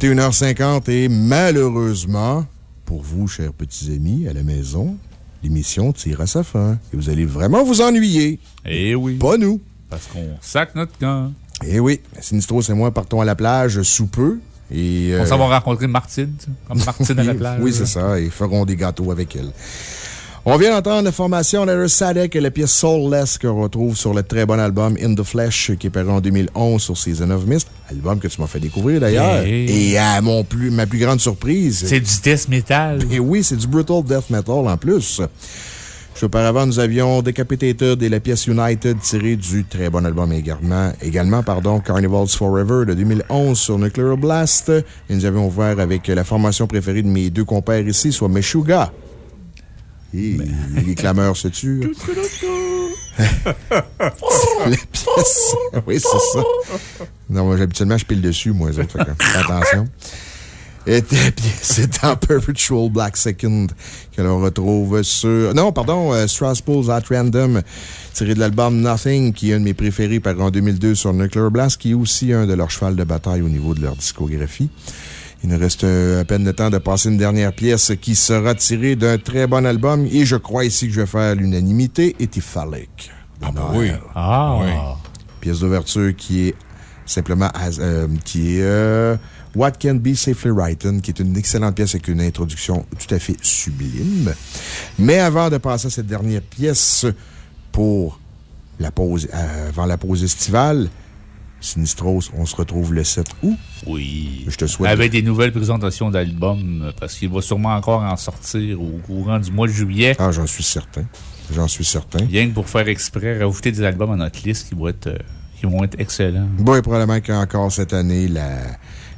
21h50 et malheureusement, pour vous, chers petits amis, à la maison, l'émission tire à sa fin. Et vous allez vraiment vous ennuyer. Eh oui. Pas nous. Parce qu'on sac notre camp. Eh oui. Sinistros et moi partons à la plage sous peu. Et, On euh, s'en va rencontrer Martine, comme Martine à la plage. Oui, c'est ça. Et feront des gâteaux avec elle. On vient d'entendre la formation Letter Sadek et la pièce Soulless qu'on retrouve sur le très bon album In the Flesh qui est paru en 2011 sur Season of Mist. Album que tu m'as fait découvrir d'ailleurs. Et à mon plus, ma plus grande surprise. C'est du death metal. Et oui, c'est du brutal death metal en plus. Auparavant, nous avions Decapitated et la pièce United tirée du très bon album également, également pardon, Carnivals Forever de 2011 sur Nuclear Blast. Et nous avions ouvert avec la formation préférée de mes deux compères ici, soit Meshuga. Et les clameurs se tuent. la pièce. Oui, c'est ça. Non, moi, habituellement, je pile dessus, moi, les autres. que, attention. C'est en Perpetual Black Second que l'on retrouve sur. Non, pardon, euh, Strasbourg's At Random, tiré de l'album Nothing, qui est un de mes préférés, paru en 2002 sur Nuclear Blast, qui est aussi un de leurs chevals de bataille au niveau de leur discographie. Il nous reste euh, à peine le temps de passer une dernière pièce qui sera tirée d'un très bon album, et je crois ici que je vais faire l'unanimité, Etifalic. Ah, oui. Ah. Oui. Pièce d'ouverture qui est simplement, as- euh, qui est, euh, What Can Be Safely Written, qui est une excellente pièce avec une introduction tout à fait sublime. Mais avant de passer à cette dernière pièce pour la pause, euh, avant la pause estivale, Sinistros, on se retrouve le 7 août. Oui. Je te souhaite. Avec des nouvelles présentations d'albums, parce qu'il va sûrement encore en sortir au courant du mois de juillet. Ah, j'en suis certain. J'en suis certain. Rien que pour faire exprès, rajouter des albums à notre liste qui vont être, euh, qui vont être excellents. Bon, et probablement qu'encore cette année, la,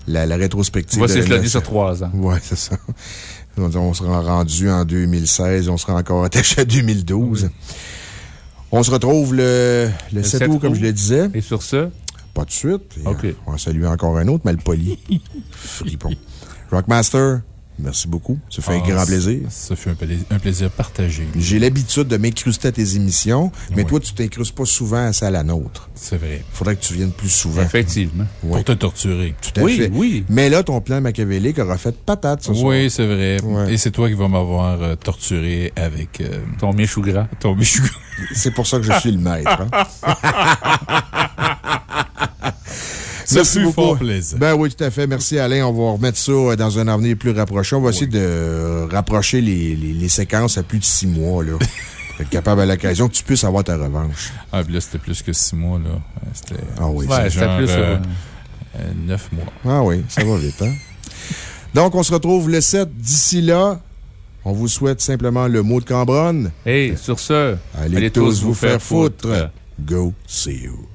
la, la rétrospective. On va s'échelonner sur trois ans. Ouais, c'est ça. On sera rendu en 2016, on sera encore attaché à 2012. On se retrouve le, le, 7 août, comme je le disais. Et sur ce? Pas de suite. Et, OK. euh, On va saluer encore un autre, Malpoli. Fripon. Rockmaster, merci beaucoup. Ça fait un Ah, grand plaisir. Ça fait un, pla- un plaisir partagé. J'ai l'habitude de m'incruster à tes émissions, mais Oui. toi, tu t'incrustes pas souvent à ça à la nôtre. C'est vrai. Faudrait que tu viennes plus souvent. Effectivement. Pour te torturer. Tout à Oui, fait. oui. Mais là, ton plan machiavélique aura fait patate ce soir. Oui, c'est vrai. Ouais. Et c'est toi qui vas m'avoir euh, torturé avec euh, Ton michou gras. ton michou. C'est pour ça que je suis le maître. hein. Ça fut fort plaisir. Ben oui, tout à fait. Merci, Alain. On va remettre ça euh, dans un avenir plus rapproché. On va essayer de rapprocher les, les, les séquences à plus de six mois, là. Pour être capable à l'occasion que tu puisses avoir ta revanche. Ah, puis là, c'était plus que six mois, là. C'était. Ah oui, Ouais, c'était plus, euh, euh, neuf mois. Ah oui, ça va vite, hein? Donc, on se retrouve le 7. D'ici là, on vous souhaite simplement le mot de Cambronne. Hey, sur ce, Allez, tous vous faire foutre. Go see you.